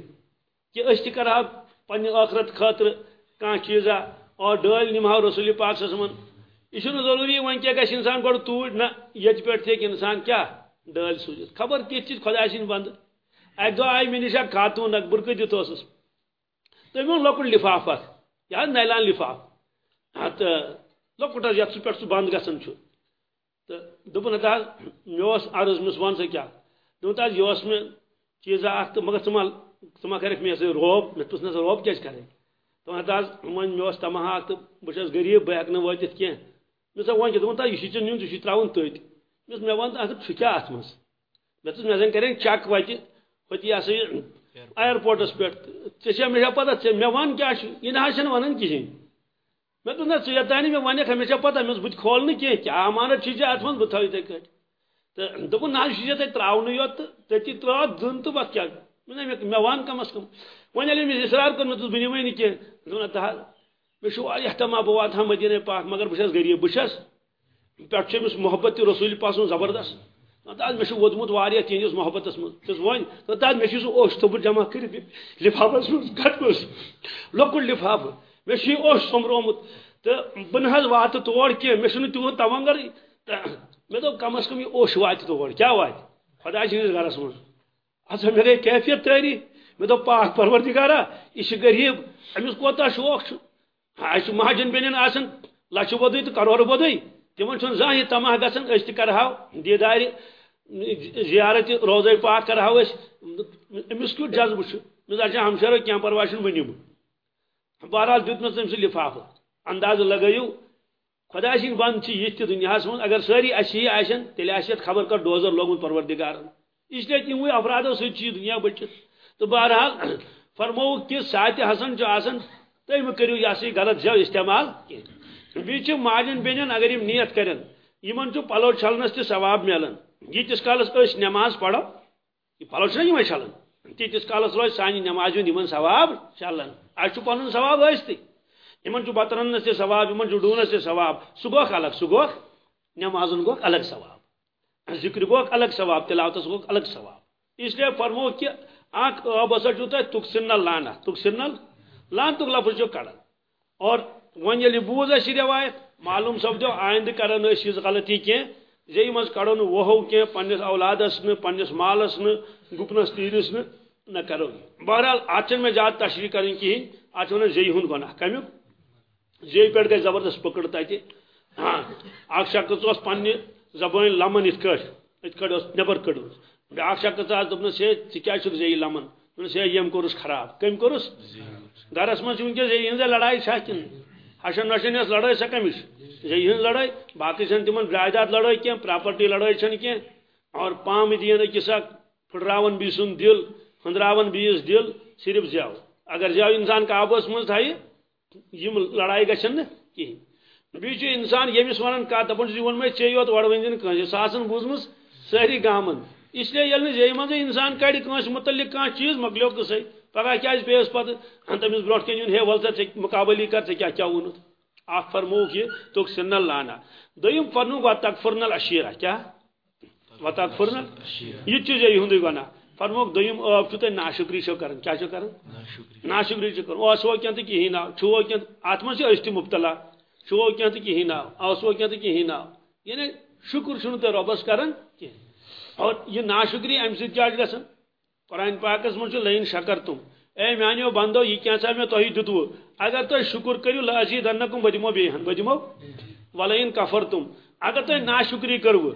کہ أسۍ تہِ کرہا پننہِ ٲخرت خٲطرٕ کانٛہہ چیٖزا اور ڈٲلۍ نِمہو رسول پاک صٲبن یہ چھُنہٕ ضروٗری وۄنۍ کیٛاہ گژھِ اِنسان گۄڈٕ توٗرۍ نہ ییٚتہِ پٮ۪ٹھ تہِ ہیٚکہِ کیٛاہ ڈٲلۍ سوٗزِتھ خبر کِتھ چیٖز خۄداے سٕنٛدۍ بنٛدٕ؟ اکہِ دۄہ آیہِ مےٚ نِش اکھ خاتوٗن اکھ بُرکہٕ دِتھ اوسُس تٔمۍ اوٚن لۄکُٹ لِفاف اکھ یہِ حظ نایلان لِفاف۔ ہاں تہٕ لۄکُٹ حظ یتھ سُہ پٮ۪ٹھ سُہ بنٛد گژھان چھُ تہٕ دوٚپُن ہتا حظ مےٚ اوس عرض مےٚ وَن سا کیٛاہ دوٚپُن حظ یہِ اوس مےٚ چیٖزا اکھ تہٕ مگر ژٕ ما ژٕ ما مےٚ سۭتۍ روب، مےٚ دوٚپُس نہ سا روب کیٛازِ کَرٕنۍ دوٚپُن ہتا حظ وۄنۍ مےٚ اوس تمہا اکھ تہٕ بہٕ چھُس غریٖب بہٕ ہٮ۪کہٕ نہٕ وٲتِتھ کینٛہہ مےٚ دوٚپ وۄنۍ کیٛاہ دوٚپُن تہٕ یہِ چھُ ژےٚ نیُن ژٕ چھُے ترٛاوُن تٔتۍ مےٚ مےٚ وَن تہٕ چھُ کیٛاہ اَتھ منٛز مےٚ دوٚپُس مےٚ زَن کَرٮ۪ن چَک وَتہِ ہوٚتہِ یہِ ہسا یہِ اَیرپوٹَس پٮ۪ٹھ ژےٚ چھےٚ مےٚ چھےٚ پَتہ ژےٚ مےٚ وَن کیٛاہ چھُ یہِ نہ حظ چھَنہٕ وَنان کِہیٖنۍ مےٚ دوٚپ نہ ژٕ یوٚتانۍ مےٚ وَنٮ۪کھ مےٚ چھےٚ پَتہ مےٚ بہٕ تہِ کھولہٕ نہٕ کینٛہہ کیٛاہ امانت چھُے ژےٚ اَتھ منٛز بہٕ تھاوٕ یِتھَے کٲٹھۍ تہٕ دوٚپُن نہ حظ یہِ چھُ ژےٚ تَتہِ ترٛاونٕے یوت تہٕ تٔتی ترٛاو دٕن تہٕ پَتہٕ کیٛاہ مےٚ وَن کَم از کم وۄنۍ ییٚلہِ أمِس اِصرار کوٚر مےٚ دوٚپُس بہٕ نِمٕے نہٕ کینٛہہ دوٚپُن ہتا حظ مےٚ چھُ واریاہ تما بہٕ واتہٕ ہا پاک، مگر بہٕ چھَس غریٖب بہٕ چھَس پٮ۪ٹھٕ چھُ أمِس محبت تہِ رسوٗلِ پاسُن زبردست تہٕ مےٚ چھُ ووتمُت واریاہ تِہنٛدِس محبتس منٛز چھُس وۄنۍ تہٕ مےٚ چھُ سُہ اوٚش توٚبُر جمع کٔرِتھ لِفافَس منٛز کَٹمٕژ لۄکُٹ لِفافہٕ مےٚ چھُ یہِ اوٚش سوٚمبرومُت تہٕ بہٕ نہ حظ واتہٕ تور کینٛہہ مےٚ چھُنہٕ تیوٗت تَونگرٕے مےٚ دوٚپ کم از کم یہِ اوٚش واتہِ تور کیٛاہ واتہِ خۄداے سٕنٛدِس گرس منٛز ہسا مےٚ گٔے کیفیت تٲری مےٚ دوٚپ پاک پروردِگارا ہاں، یہِ چھِ غریٖب أمِس کوتاہ شوق چھُ اَسہِ چھُ مہاجن بیٚنٮ۪ن آسان لچھِ بوٚدُے تہٕ کرورٕ بوٚدُے تِمن چھُنہٕ زانٛہہ یہِ تماہ گژھان أسۍ تہِ کرہاو دیٖدارِ زیارت روزے پاک کرہاو أسۍ أمِس کیُتھ جذبہٕ چھُ مےٚ دوٚپ اچھا ہمشیرو کینٛہہ پرواے چھُنہٕ بہٕ بہرحال دیُت مےٚ تٔمۍ سُہ لِفافہٕ اندازٕ لگٲیِو خۄداے سٕنٛدۍ بنٛد چھِ یِتھ تہِ دُنیاہس منٛز اگر سٲری اَسی آسن تیٚلہِ آسہِ یَتھ خبر کر ڈوزر لوگمُت پروردِگارن ہاں۔ اسلیے تِموٕے افرادو سۭتۍ چھِ یہِ دُنیا بٔچِتھ بہرحال فرمووُکھ کہِ ساتہِ حسن چھُ آسان تُہۍ مہٕ کٔرِو یہِ غلط زٮ۪و استعمال کینٛہہ بیٚیہِ چھِ ماجٮ۪ن بیٚنٮ۪ن اگر یِم نِیت کرن یِمن چھُ پلو چھلنس تہِ ثواب مِلان ییٖتِس کالس أسۍ نٮ۪ماز پرو یہِ پلو چھِنہ یِمے چھلان تیٖتِس کالس روزِ سانہِ نٮ۪مازِ ہُنٛد یِمن ثواب چلان اَسہِ چھُ پنُن ثواب ٲسۍتٕے یِمن چھُ بتہٕ رننس تہِ ثواب یِمن چھُ ڈوٗنس تہِ ثواب۔ سُہ گوٚکھ الگ سُہ گوٚکھ نٮ۪مازن الگ ثواب۔ ذِکرِ گوٚکھ الگ ثواب تِلاوتس گوٚکھ الگ ثواب۔ اس لیے فرمو کہِ اکھ ٲب ہسا چھُو تۄہہِ تُک سِنل لانا تُک سِنل لانتُک لفظ چھُ کڑان اور وۄنۍ ییٚلہِ بوٗز اَسہِ یہِ معلوم سپدیو آیندٕ کرو نہٕ أسۍ یِژھ غلطی کینٛہہ زیٚیہِ منٛز کڑو نہٕ وُہو کینٛہہ پننِس اولادس نہٕ پننِس مالس نہٕ گُپنس تیٖرِس نہٕ نہ کرو بہرحال اتھ چھنہٕ مےٚ تشریح کرٕنۍ کِہیٖنۍ اتھ چھِ ونان زیٚیہِ ہُنٛد گۄناہ کمیُک زیٚیہِ پٮ۪ٹھ گژھِ زبردست پکڑ تتہِ ہاں اکھ شخص اوس پننہِ زبٲنۍ لمن یِتھ کٲٹھۍ یِتھ کٲٹھۍ اوس نٮ۪بر کٔڑمٕژ بیاکھ شخص آس دوٚپنس ہے ژٕ کیٛازِ چھُکھ زیٚیہِ لمن۔ یم کورس خراب۔ کم کورس؟ گرس من ونکس زی ہز لڑائی چھا کن ہشن نشن یس لڑائی سا کمش زی ہز لڑائی، باقی چھن تمن جائیداد لڑائی کی پراپرٹی لڑائی چھن کی اور پام دین اکس اک پھٹراون بی سن دل ہندراون بیس دل صرف زیو اگر زیو انسان قابوس من تھائی یم لڑائی گھن کہین بیچ انسان یمس ونان کت دپان ون میں چی یوت وڑ ون کنس سہ بوزم ساری گامن۔ اس لیے یل زی من انسان کڑ کنس متعلق کان چیز مکلیو قصے پگہ کیا پیس پتہ تمس برو کن ہے ول ژے مقابلی کر ژے کیا کیا وونت اخ فرموک یہ تک سنل لانا۔ دویم فرنو و تکفرنل اشیرہ کیا؟ و تکفرنل یہ چیز یہ ہندی گنا فرموک دویم اب چھو تے ناشکری چھو کرن۔ کیا چھو کرن؟ ناشکری۔ چھو کرن۔ او سو کینت کی ہینا چھو کینت اتم سے اشتی مبتلا۔ چھو کینت کی ہینا او سو کینت کی ہینا یعنی شکر چھنو تے ربس کرن کی اور یہ ناشکری ام سے کیا گژھن قرآن پاکس من لین شکر تم۔ اے میانو بندو، یہ کیا میں تھی دتو؟ اگر تھی شکر کرو لازی دنکم بہ دمو بیہن بہ دمو ولین کفر تم اگر تھی ناشکری کرو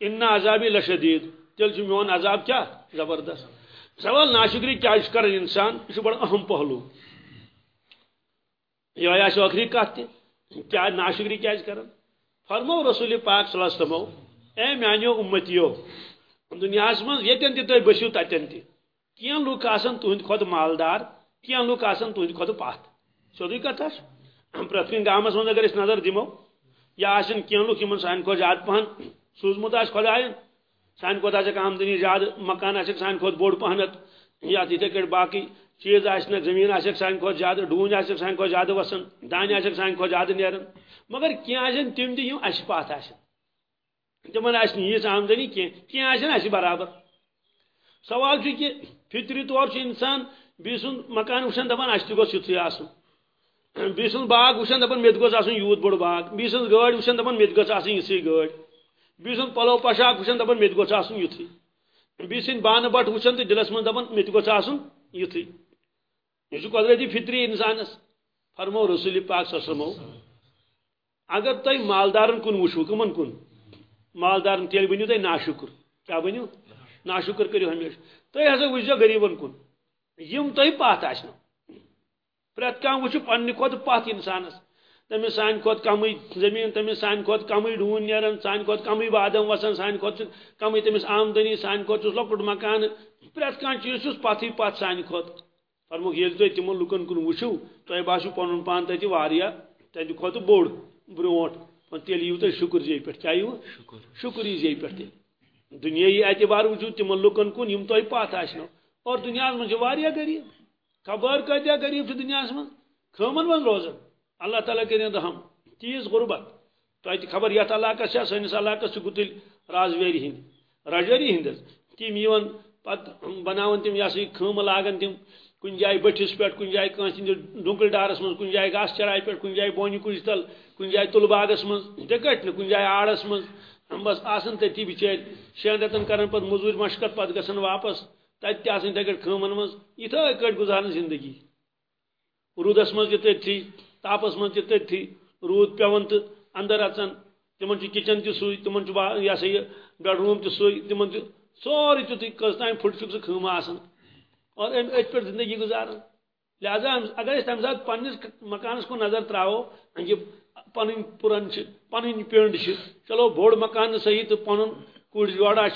ان عذابی لشدید۔ تیل چھ میون عذاب کیا زبردست۔ سوال ناشکری کیا کر انسان؟ یہ بڑا اہم پہلو۔ یہ آخری کت تہ۔ کیا ناشکری کیا کر فرمو رسول پاک صلی اللہ علیہ وسلم، اے میانو امتیو، دنیا من یتن تھی بسو تتن تہ کی لوگ آسان تہند کھت مالدار کی لوگ آسان تہند کھت پت سیودی کتھ پریت کن گامس من اگر نظر دمو یا آسن کی لوگ ان سان کھت زیادہ پہن سوزمت آس خدائن سان کھت آسک آمدنی زیادہ مکان آسک سان کھت بوڑ پہنت، یا تتھے کٹ باقی۔ چیز آسنک زمین آسک سان کھت زیادہ ڈون آسک سان کھت زیادہ وسن دان آسک سان کھت زیادہ نیرن۔ مگر کی آسن تم تہ یم اس پات آسن تمن آس یس آمدنی کی کی آسن اس برابر۔ سوال کہ فطری طور انسان بی سن مکان وچان دپان اس تہ گوس یتھے آسن۔ بی سن باغ وچان دپان مت گوس آسن یوت بوڑ باغ۔ بی سن گاڑ وچان دپان مت گوس آسن یسی گاڑ بی سن پلو پشاک وچان دپان مت گوس آسن یتھے بی سن بان بٹ وچان تہ دلس من دپان مت گوس آسن یتھے یہ قدرتی فطری انسانس فرمو رسول پاک صلی اگر تھی مالدارن کن وچھو کمن کن. مالدارن تیل بنو تھی ناشکر. کیا بنو ناشکر کرو ہمیشہ. تھی ہسا وچو غریبن کن. یم تھی پات آسن پریت کم وچو پنہ کھت پات انسانس تمس سان کھت کم زمین تمس سان کھت کم ڈون نیران سان کھت کم بادم وسان سان کھت کم تمس آمدنی سان کھت لکٹ مکان. پریت کان چیز چھ پتھے پت سان کھت فرموک یل تھی تمن لکن کن وچھو تہ باسو پن پان واریاہ تتہ کھت بوڑ برونٹ تیل یو تھی شکر جی پہ کیا یو شکر۔ جی پہ دنیا اعتبار وچو تم لکن کن یم تہ پات آسنو اور دنیا من غریب خبر کتیا غریب دنیا من خمن من روزان اللہ تعالیٰ کریں ہم۔ چیز غربت۔ تہ خبر یت علاقہ سنس علاقہ گتل رازویری ہند۔ رجوری ہند تم یون پتہ بناون تم یہ سا خم لاگان تم کن جائے بٹھس پہ کن جائے کنس ڈونکل ڈارس من کن جائے گاس چرائی پہ کن جائے بونہ کج تل کن جائے تل باغس من نا کن جائے آڑس من بس آسان تتی بچار شین رتن کران پہ مزور مشکت پتہ گھن واپس تت تہ آسان تہ خمن من اتھے کٹ گزارن زندگی۔ رودس من تہ تھی تاپس من تہ تھی رود پیون تو اندر اچان تمن کچن تہ سوی تمن یہ سا یہ بیڈ روم تہ سوی تمن سورے تیتھے کس تین پھٹ چھ سہ آسان اور ات پہ زندگی گزاران لہذا اگر اس تمہ سات پنس مکانس کو نظر تراو یہ پن پرن پن پنڈ چلو بوڑ مکان صحیح تو پن کڑ جوڑا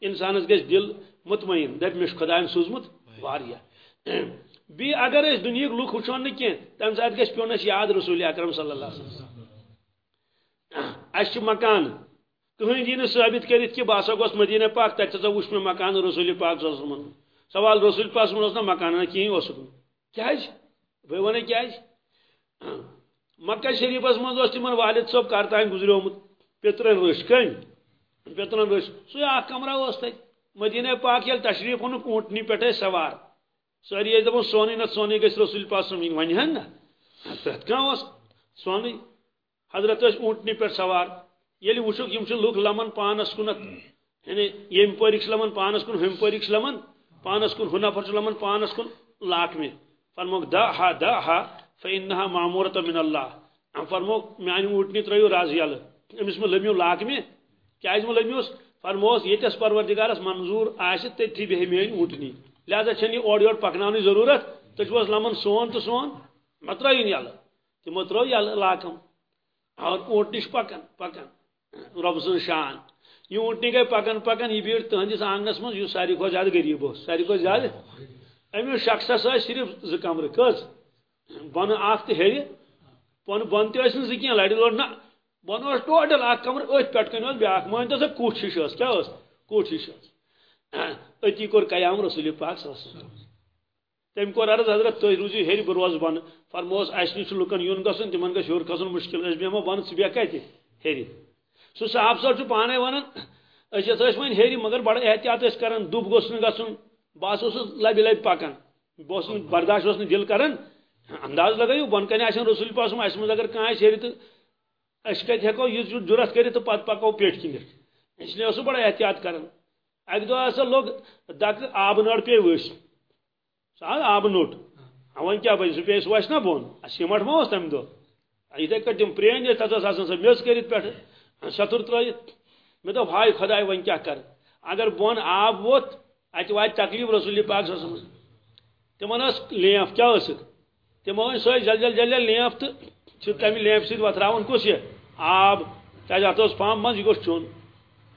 انسانس گھس دل مطمئن۔ دپ مش خدا سوزمت؟ واریاہ بی اگر اس دنیا لوک وچھون نہ کی تم سات گھس پیون اس یاد رسول اکرم صلی اللہ علیہ وسلم۔ اس مکان۔ کہیں جی ثابت کرت کہ باسا گوس مدینہ پاک تت وچھ میں مکان رسول پاک صلی اللہ علیہ وسلم۔ سوال رسول پاس جی؟ جی؟ ہاں۔ من نا مکان کہیں اس بھائی ون کیا مکہ شریفس من تم والد صاحب کرتان گزریومت پترن رش کم پترن رش سو اخ کمرہ اس تک مدینہ پاک یل تشریف اون اونٹنی پہ سوار۔ ساری ٲسۍ دپان سونٕے نہ سونٕے گژھِ رسول پاس سمجھ ونہِ ہن نہ پرٛٮ۪تھ کانٛہہ اوس حضرت اونٹنی پٮ۪ٹھ سوار۔ ییٚلہِ وٕچھُکھ یِم لمن پانس کُنتھ یعنی ییٚمہِ پٲرِکۍ لمن پانس کُن ہُمہِ پٲرِکۍ لمن۔ پانس کن ہُہ نفر لمن پانس کن لاکمہِ فرموک، دا ہا دا ہا، فإنها معمورة من اللہ فرموک میانہِ اوٹنی ترٲیو راز یلہٕ أمِس مہ لٔمیو لاکمہِ کیازِ مہ لٔمیوس؟ فرموس ییٚتس پروردگارس منظور آسہِ تٔتھی بیٚہہِ میٲنۍ اوٹنی۔ لہذا چھن یہ اور یور پکناونٕچ ضروٗرت تُہۍ لمن سون تو سون مہ ترٛٲیِن یَلہٕ تِمو ترٛٲو یَلہٕ لاکم اور اونٛٹنہِ چھِ پکان پکان رۄبہٕ سٕنٛز شان یہ اونٛٹنہِ گٔے پکان پکان یہ بیٖٹھ تٕہنٛدِس آنگنس منٛز یُس ساروی کھۄتہٕ زیادٕ غریٖب اوس ساروی کھۄتہٕ زیادٕ أمِس شخصس ٲسۍ صرف زٕ کمرٕ کٔژ بۄنہٕ اکھ تہٕ ہیٚرِ بۄنہٕ بۄنہٕ تہِ ٲسۍ نہٕ زٕ کینٛہہ لرِ لوٚڑ نہ۔ بۄنہٕ اوس ٹوٹل اکھ کمرٕ أتھۍ پٮ۪ٹھ کنۍ اوس بیٛاکھ مٲنۍ تو سا کُٹھ ہِش ٲس کیٛاہ ٲس کُٹھ ہِش ٲس أتی کوٚر قیام رسول پاک صلی تٔمۍ کوٚر عرض حضرت تُہۍ روٗزِو ہیٚرِ بہٕ روزٕ بۄنہٕ فرموس اَسہِ نِش چھُ لُکن یُن گژھُن تِمن گژھِ ہیوٚر کھسُن مُشکل أسۍ بیٚہمو بۄنہٕ ژٕ بیٚہہ کتہِ ہیٚرِ سُہ صاحب صٲب چھُ پانے ونان أسۍ ہسا ٲسۍ وۄنۍ ہیٚرِ مگر بڑٕ احتیاط ٲسۍ کران دُب گوٚژھ نہٕ گژھُن بہٕ ہسا اوسُس لبہِ لبہِ پکان بہٕ اوسُس نہٕ برداش اوس نہٕ دِل کران انداز لگٲیِو بۄن کنہِ آسن رسول پاسم اَسہِ منٛز اگر کانٛہہ آسہِ ہیٚرِ تہٕ أسۍ کتہِ ہٮ۪کو یہِ جُرت کٔرِتھ تہٕ پتہٕ پکو پیٹھ کِنِتھ اسلیے اوسُس بڑٕ احتیاط کران اکہِ دۄہ ہسا لوٚگ دکہٕ آبہٕ نٔر پیٚیہِ ؤسۍ سُہ حظ آبہٕ نوٚٹ۔ وۄنۍ کیٛاہ بَنہِ سُہ پیٚیہِ سُہ وَسہِ نا بۄن سیٖمٹ ما اوس تَمہِ دۄہ یِتھٕے کٔٹھۍ تِم پرٛٲنۍ ٲسۍ تَتھ ٲس آسان سۄ میٚژ کٔرِتھ پٮ۪ٹھٕ شتُر ترٲیِتھ مےٚ دوٚپ ہاے خۄداے وۄنۍ کیٛاہ کَرٕ؟ اگر بۄن آب ووت اَتہِ واتہِ تکلیٖف رسوٗلی پاک صٲبس منٛز تِمن ٲس لیف کیٛاہ ٲسٕکھ تِمو أنۍ سۄے جل جل جل لیف تہٕ چھِ تَمہِ لیفہِ سۭتۍ وۄتھراوان کُس یہِ آب کیٛازِ اَتھ اوس پمپ منٛز یہِ گوٚژھ چوٚن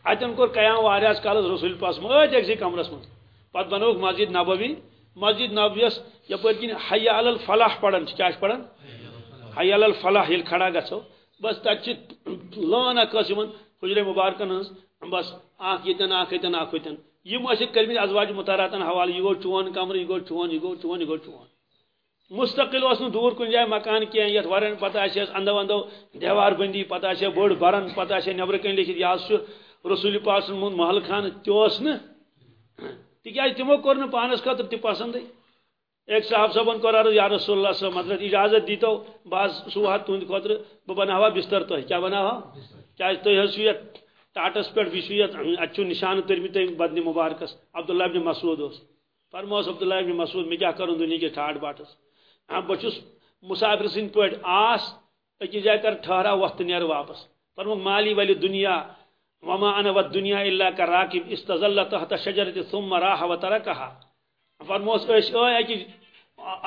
اتٮ۪ن کوٚر قیام واریاہس کالس رسول پاس أتھۍ أکسٕے کمرس منٛز پتہٕ بنووُکھ مسجد نبوی، مسجد نبویس یپٲرۍ کِنۍ حیا الفلاح پران کیٛاہ چھِ پران حیا الفلاح ییٚلہِ کھڑا گژھو بس تتہِ چھِ لٲن اکھ ٲس مبارکن ہٕنٛز بس اکھ ییٚتٮ۪ن اکھ ییٚتٮ۪ن اکھ ہُتٮ۪ن یِم ٲسِکھ کٔرمٕتۍ ازواج مُتاراتن حوالہٕ یہِ گوٚو چون کمرٕ یہِ گوٚو چون یہِ گوٚو چون یہِ گوٚو چون مستقل اوس نہٕ دوٗر کُنہِ جایہِ مکان کینٛہہ یتھ ورن پتہٕ آسہِ اَسہِ اندو اندو دیوار بندی، پتہٕ آسہِ ہے بٔڑ برن پتہٕ آسہِ ہے نٮ۪برٕ کَنۍ لیکھِتھ رسول پاک سُنٛد محل خانہٕ تہِ اوس نہٕ تِکیٛازِ تِمو پانس خٲطرٕ تہِ پسنٛدٕے ایک صاحب صٲبن کوٚر عرض یا رسول اللہ صٲب مطلب اجازت دیٖتو بہٕ حظ سُوہا تُہنٛدِ خٲطرٕ بہٕ بستر تۄہہِ کیٛاہ بناوہا کیٛازِ تُہۍ حظ چھِو ٹاٹس پٮ۪ٹھ بیٚیہِ چھُ یتھ اتہِ چھُ نشانہٕ مبارکس۔ عبداللہ ابن مسعود اوس فرموس، عبداللہ ابن مسعود مےٚ کیٛاہ کرُن دُنہِکِس ٹھاٹھ باٹس۔ بہٕ مسافر سٕنٛدۍ پٲٹھۍ آس أکِس جایہِ کر ٹھہرا وقت تہٕ نیرٕ واپس۔ فرموک مالی ولی دُنیا، وما انا والدنیا الا كراكب استظل تحت شجرة ثم راح وتركها فرموس أسۍ ٲے اکہِ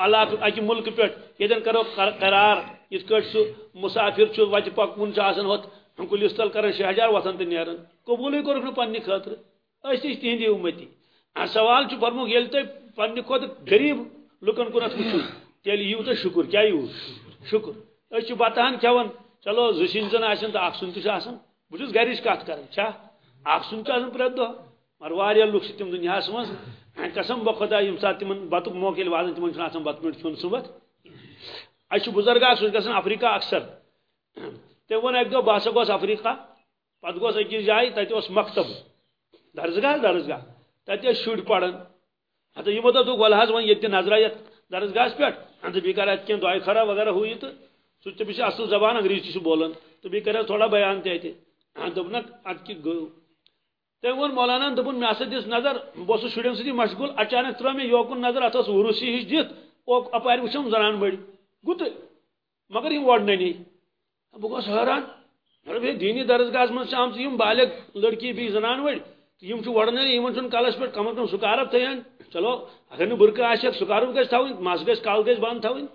علاقہٕ اکہِ مُلکہٕ کرو قرار یِتھ کٲٹھۍ سُہ مسافر چھُ وتہِ پکوُن چھُ آسان ہُتھ کُلِس تل کران شہجار وۄتھان تہٕ نیران قبوٗلٕے کوٚرُکھ نہٕ پننہِ خٲطرٕ أسۍ تہِ ہاں، سوال چھُ فرموک ییٚلہِ تۄہہِ پننہِ کھۄتہٕ غریٖب لُکن کُنتھ وٕچھِو تیٚلہِ یِیو تۄہہِ شُکُر کیٛاہ یِیو شُکُر۔ أسۍ چھِ بتہٕ ہن چلو زٕ سِنۍ زن آسن تہٕ اکھ سیُن تہِ چھُ بہٕ چھُس گرِچ کتھ کران چھا اکھ سیُن چھُ آسان پرٛٮ۪تھ دۄہ مگر واریاہ لُکھ چھِ تِم دُنیاہس منٛز ہاں، قسم بہ خۄدا ییٚمہِ ساتہٕ تِمن بتُک موقعہٕ ییٚلہِ واتان تِمن چھُنہٕ آسان بتہٕ میوٚنٛڈ کھیوٚن صُبحس اَسہِ افریقہ اکثر۔ تٔمۍ ووٚن اکہِ دۄہ بہٕ ہسا گوس افریقہ پتہٕ گوس أکِس جایہِ تتہِ مکتب درسگاہ درسگاہ تتہِ ٲسۍ شُرۍ پران ہتہٕ یِمو دوٚپ دوٚپ وَلہٕ حظ وۄنۍ ییٚتہِ تہِ نظرا یتھ درسگاہس پٮ۪ٹھ ہاں، تہٕ بیٚیہِ کر اتہِ کینٛہہ دعاے خرا وغیرہ ہُہ یہِ تہٕ سُہ تہِ اصل زبان انگریزی تہِ چھُ بولان تہٕ بیٚیہِ تھوڑا بیان تہِ اتہِ دوٚپنکھ اتہِ کہِ گوٚو تٔمۍ مولانا دوٚپُن مےٚ ہسا دِژ نظر بہٕ اوسُس شُرٮ۪ن مشغول اچانک ترٛٲو مےٚ یوکُن نظر اتھ ٲس وُروٗسی ہِش دِتھ اپارِ وٕچھم زنان بٔڑۍ گُتٕے مگر یِم وۄڈنٔنی بہٕ گوس حٲران مطلب ہے دیٖنی درسگاہس منٛز چھِ آمژٕ بالغ لڑکی بیٚیہِ زنان وڑۍ تہٕ یِم چھِ وۄڈنٔنی یِمن چھُنہٕ کلس پٮ۪ٹھ کم از کم سُکارف تھٲیہن چلو اگر نہٕ بُرکہٕ آسٮ۪کھ سُکارف گژھِ تھاوٕنۍ مس گژھِ کل گژھِ بنٛد تھاوٕنۍ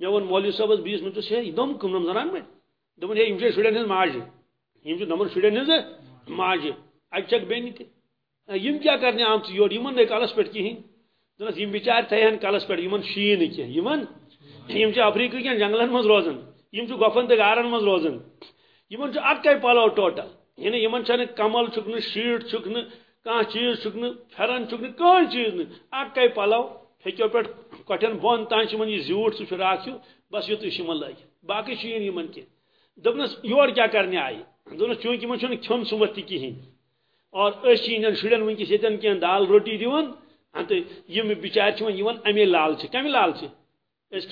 مےٚ ووٚن مولوی صٲبس بیٚیِس مِنٹس ہے یہِ دوٚم کٕم زنان بڑۍ دوٚپُن ہے یِم چھِ شُرٮ۪ن ہٕنٛز ماجہِ یِم چھِ دوٚپُن شُرٮ۪ن اَتہِ چھکھ بیٚنہِ تہِ یِم کیٛاہ کرنہِ یور یِمن نَے کلس پٮ۪ٹھ کِہیٖنۍ دوٚپنس یِم بِچارِ تھٲیہن کلس پٮ۪ٹھ یِمن شیٖی نہٕ کینٛہہ یِمن؟ یِم چھِ افریٖقہٕ کٮ۪ن جنگلن منٛز روزان یِم چھِ گۄپھن تہٕ غارن منٛز روزان یِمن چھُ اکے پلو ٹوٹل یعنی یِمن چھنہٕ کمل چھُکھ نہٕ شیٖٹ چھُکھ نہٕ کانٛہہ چیٖز چھُکھ نہٕ پھٮ۪رن چھُکھ نہٕ کٕہٕنۍ چیٖز نہٕ اکے پلو ہیٚکو پٮ۪ٹھ کۄٹھٮ۪ن بۄن تام چھِ یِمن یہِ زیوٗٹھ سُہ فراق ہیوٗ بس یُتُے چھُ یِمن لٲگِتھ باقٕے چھُیی نہٕ یِمن کینٛہہ دوٚپنس یور کیٛاہ کرنہِ آیہِ دوٚپنس چوٗنٛکہِ یِمن چھُنہٕ کھیوٚن سُمتھ تہِ کِہیٖنۍ اور أسۍ چھِ یِہنٛدٮ۪ن شُرٮ۪ن وٕنکیٚس دال روٹی دِوان تہٕ یِم بِچارِ چھِ وۄنۍ یِوان اَمے لالچہِ کَمہِ لالچہِ أسۍ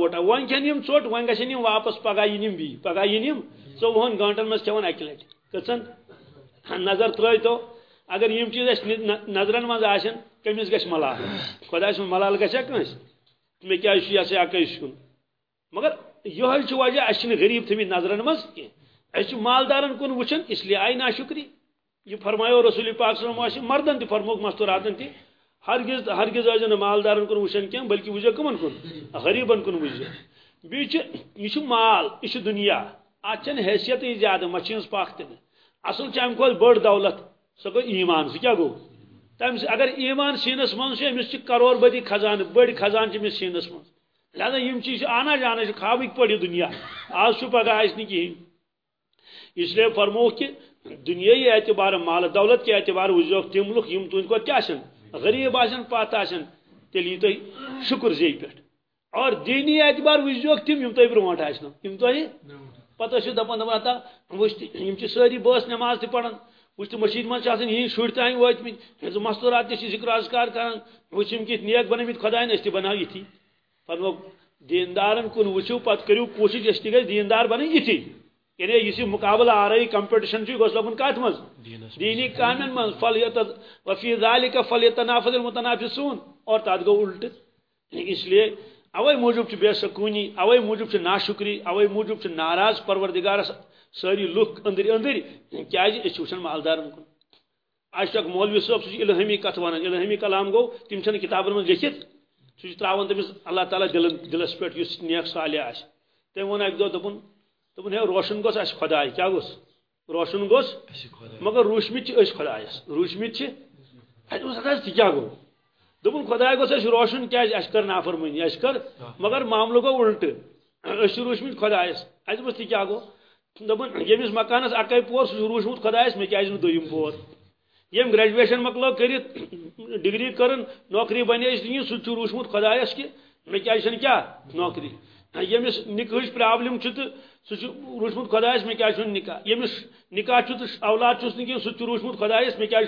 ووٹا۔ وۄنۍ کھٮ۪ن یِم ژوٚٹ وۄنۍ گژھن یِم واپس پگاہ یِن یِم بیٚیہِ پگاہ یِن یِم ژۄوُہن گٲنٛٹن کھٮ۪وان اکہِ لٹہِ کٔژن نظر ترٲیتو اگر یِم چیٖز اَسہِ نظرن منٛز آسن کٔمِس گژھِ ملال۔ خۄداے سُنٛد ملال گژھیا کٲنٛسہِ مےٚ کیٛازِ چھُ یہِ ہسا اکے سیُن مگر یِہوے چھُ وجہ اَسہِ چھِنہٕ غریٖب تھٲمٕتۍ نظرن منٛز کینٛہہ أسۍ مالدارن کُن وٕچھان اس لیے آیہِ ناشُکری۔ یہ فرمایو رسول پاک صلی اللہ علیہ وسلم مردن تہِ فرموک مستوراتن تہِ ہرگز ہرگز آج مالدارن کن وچن کی بلکہ وجہ کمن کن؟ غریبن کن وجہ۔ بیچ، یہ مال، یہ دنیا۔ اتن حیثیت زیادہ مچھن پاک تین اصل چھ امہ بڑ دولت سو گو ایمان سہ کیا گو؟ تم اگر ایمان سینس من امس کرور بدی خزانہ بڑ خزانہ امس سینس من لہذا یم چیز آنا جانا خوابک پہ دنیا۔ آج پگہ آس کہین اس لیے فرمو کہ دنیای اعتبار مال، دولت کے اعتبار وزوک تم لوگ یم تہند کو کیا غریب آسن پات آسن تیل یہ تھی شکر زی پہ اور دینی اعتبار وزوک تم یم تھی برونٹ آسن یم تھی پتہ دپان دپان ہتا وچھ ساری بس نماز تہ پڑھان وچھ مشید من آسان یہ شر تین وتمت مستورات تہ ذکر اذکار کران وچھ یم کت نیک بنمت خدائن اس تہ بناو یتھی فرمو دیندارن کن وچھو پت کریو، کوشش اس تہ گژھِ دیندار بنن یتھی یعنی یہ مقابلہ آ رہی کمپٹیشن گوس لگن کت مز؟ دینی کامن من فل وفی ذالک فل المتنافسون۔ اور تات گو الٹ۔ اس لیے اوے موجوب بے سکونی اوے موجوب ناشکری اوے موجوب ناراض پروردگارس ساری لک اندر اندر کیا اس وچن مالدارن کن آج تک مولوی صاحب سہ الہمی کت ونان الہمی کلام گو تم چھ کتابن من لکھت سہ تراون تمس اللہ تعالیٰ دل دلس پہ اس نیک صالح آ تم ون اک دہ دپن دپن ہے روشن گوس اس خدائے کیا گوس روشن گوس مگر روشمت اس خدایس روشمت اتھ کیا گو دپن خدائے گوس اس روشن کیا اس کر نافرمانی اس کر۔ مگر معاملہ گو الٹ۔ اس روشمت خدایس اس بس کیا گو دپن یمس مکانس اکے پور سہ روشمت خدایس میں کیا دویم پور۔ یم گریجویشن مکلو کرت ڈگری کرن نوکری بنے اس لیے سہ روشمت خدایس کہ میں کیا کیا؟ نوکری۔ یمس نکاح پرابلم چھ سہ روشمت خدایس میں کیا نکاح؟ یمس نکاح چھ اولاد چھس نکین سہ روشمت خدایس میں کیا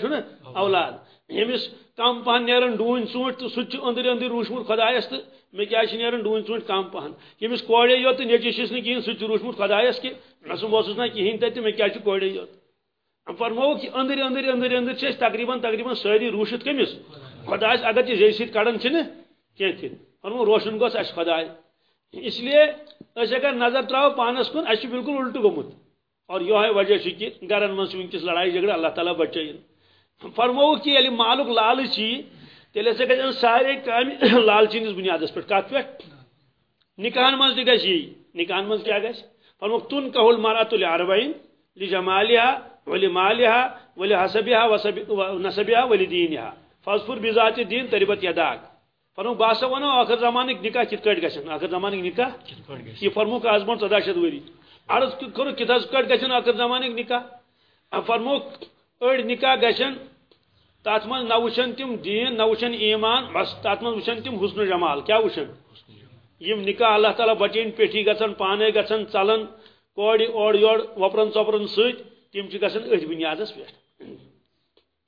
اولاد؟ یمس کم پہن نیرن ڈون ژوٗنٛٹھۍ تہٕ سُہ تہِ چھُ أنٛدرۍ أنٛدرۍ روٗشمُت خۄدایَس تہٕ مےٚ کیٛازِ چھِ نیران ڈوٗنۍ ژوٗنٛٹھۍ کم پہن؟ ییٚمِس کورے یوت تہٕ نیٚچوِس چھِس نہٕ کِہیٖنۍ سُہ تہِ چھُ روٗشمُت خۄدایَس کہِ نسُم اوسُس نہ کِہیٖنۍ تَتہِ تہٕ مےٚ کیٛازِ یوت؟ فرمووُکھ کہِ أنٛدرۍ أنٛدرۍ أنٛدرۍ أنٛدرۍ چھِ أسۍ تقریٖباً تقریٖباً سٲری روٗشِتھ کٔمِس؟ خۄدایَس اگر تہِ زیٚیہِ سۭتۍ کڑان چھِنہٕ کینٛہہ تہِ۔ فرمو روشن گوٚژھ اَسہِ خۄداے۔ اس لیے أسۍ اگر نظر تراوو پانس کُن اَسہِ بالکل الٹہٕ گوٚمُت اور یہوے وجہ چھُ کہِ گرن منٛز چھُ وٕنکیٚس لڑایہِ اللہ تعالیٰ بچٲیِن فرمووُکھ کہِ ییٚلہِ مالُک لالچ یی تیٚلہِ ہسا گژھن سارے کامہِ لالچی ہِنٛدِس بُنیادس پٮ۪ٹھ کتھ پٮ۪ٹھ نکاحن منٛز تہِ گژھِ یی نکاحن منٛز کیٛاہ گژھِ فرموکھ تُن کہُل مارا تُلہِ عربعین لجمالها ولمالها ولحسبها ونسبها ولدينها فاصفر بذات الدين تربت يداك فرمو باسا ونو آخر زمانک نکاح کت کٹ گژھن آخر زمانک نکاح یہ فرموک آز برونٛٹھ ژۄداہ شیٚتھ ؤری عرض کوٚرُکھ کِتھ حظ کٹ گژھن آخر زمانک نکاح۔ فرموک أڑۍ نکاح گژھن تات من نہ وچن تم دین نہ وچن ایمان بس تات من وچن تم حسن جمال۔ کیا وچن یم نکاح اللہ تعالیٰ بچین پیٹھی گژھن پانے گژھن ژلن کوڑ اور یور وپرن ژوپرن ست تم گژھن اتھ بنیادس پہ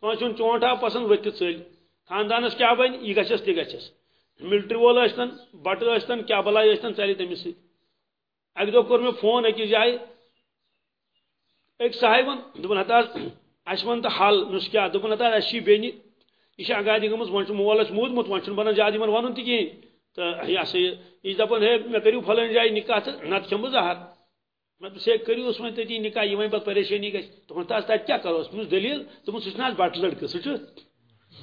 کانسہ چونٹا پسند ورت ژل خاندانس کیا بن یہ گھس تہ گھس ملٹری وول ٲسۍتن بٹہٕ ٲسۍتن کیا بلاے ٲسۍتن ژلہِ تٔمِس سۭتۍ اکہِ دۄہ کوٚر مےٚ فون أکِس جایہِ أکۍ صاحبن دوٚپُن ہتا اس ون تو حل نس کیا دپن ہتا اس بینہِ یہ اگادی گمز وۄنۍ چھُ مول اَسہِ موٗدمُت وۄنۍ چھُنہٕ بنان زیادٕ یِمن وَنُن تہِ کِہیٖنۍ تہٕ یہِ ہسا یہِ یہِ چھِ دپان ہے مےٚ کٔرِو فلٲنۍ جایہِ نِکاح تہٕ نتہٕ کھٮ۪مہٕ بہٕ زہر مےٚ دوٚپُس ہے کٔرِوُس وۄنۍ تٔتی نِکاح، یہِ وۄنۍ پتہٕ پریشٲنی گژھِ دوٚپُن تہٕ تتہِ کیٛاہ کروس دوٚپمَس دٔلیٖل دوٚپُن سُہ چھُنہ حظ بٹہٕ لڑکہٕ سُہ چھُ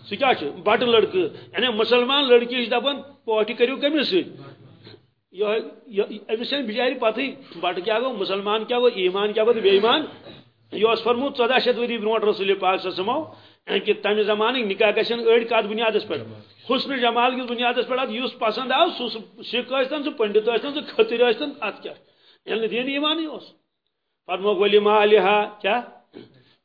سُہ کیٛاہ چھُ بٹہٕ لڑکہٕ یعنی مُسلمان لڑکی چھِ دپان پوٹہِ کٔرِو کٔمِس سۭتۍ یہوے أمِس چھنہٕ بِچارِ پتہٕے بٹہٕ کیٛاہ گوٚو مُسلمان کیٛاہ گوٚو ایمان کیٛاہ گوٚو تہٕ بے ایمان۔ یہ فرموت ژۄدہ شیٚتھ ؤری برونٛٹھ رسول پاک سمو یعنی کہ تمہ زمانہ نکاح گھن أڑۍ کتھ بنیادس پہ حسن جمال کس بنیادس پہ اس پسند آو سہ سکھ ٲسۍتن سہ پنڈت ٲسۍتن سہ کھٔتٕرۍ ٲسۍتن اتھ کیٛاہ ییٚلہِ یعنی نہٕ دین ایمانٕے اوس۔ فرموک ولی مالہا کیا؟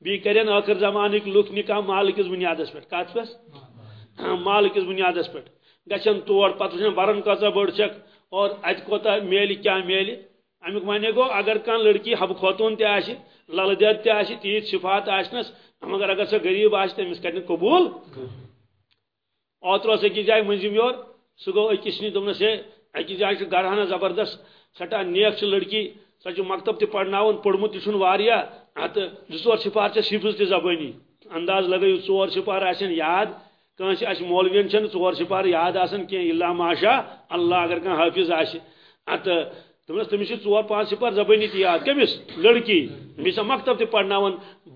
بی کرن ٲخر زمانٕکۍ لُکھ نکاح مال کس بنیادس پہ کتھ پہ مال کس بنیادس پہ گژھن تور پتہٕ وٕچھن برن کۭژاہ بٔڑ چھکھ اور اتہِ کوتاہ میلہِ کیٛاہ میلہِ امیُک معنی گوٚو اگر کانٛہہ لڑکی حبہٕ خوتوٗن تہِ آسہِ لل دید تہِ آسہِ تیٖتۍ صفات آسنس مگر اگر سۄ غریٖب آسہِ تٔمِس کرِ نہٕ قبوٗل؟ اوترٕ اوس أکِس جایہِ مٔنزِم یور؟ سُہ گوٚو أکِس نِش دوٚپنس ہے أکِس جایہِ چھُ گرہانہ زبردست سٮ۪ٹھاہ نیک چھِ لڑکی سۄ مکتب تہِ پرناوان پوٚرمُت تہِ چھُن واریاہ تہٕ زٕ ژور سِپار چھےٚ حِفظ تہِ زبٲنی انداز لگٲیِو ژور سِپار آسن یاد کٲنٛسہِ اَسہِ مولوِین چھنہٕ ژور سِپار یاد آسان کینٛہہ اِلا ماشا اللہ اگر کانٛہہ حٲفظ آسہِ تہٕ دس تمس ٹور پانچ سپر زبانی تہ یاد۔ کمس لڑکی۔ بیس مکتب تہ پڑھنا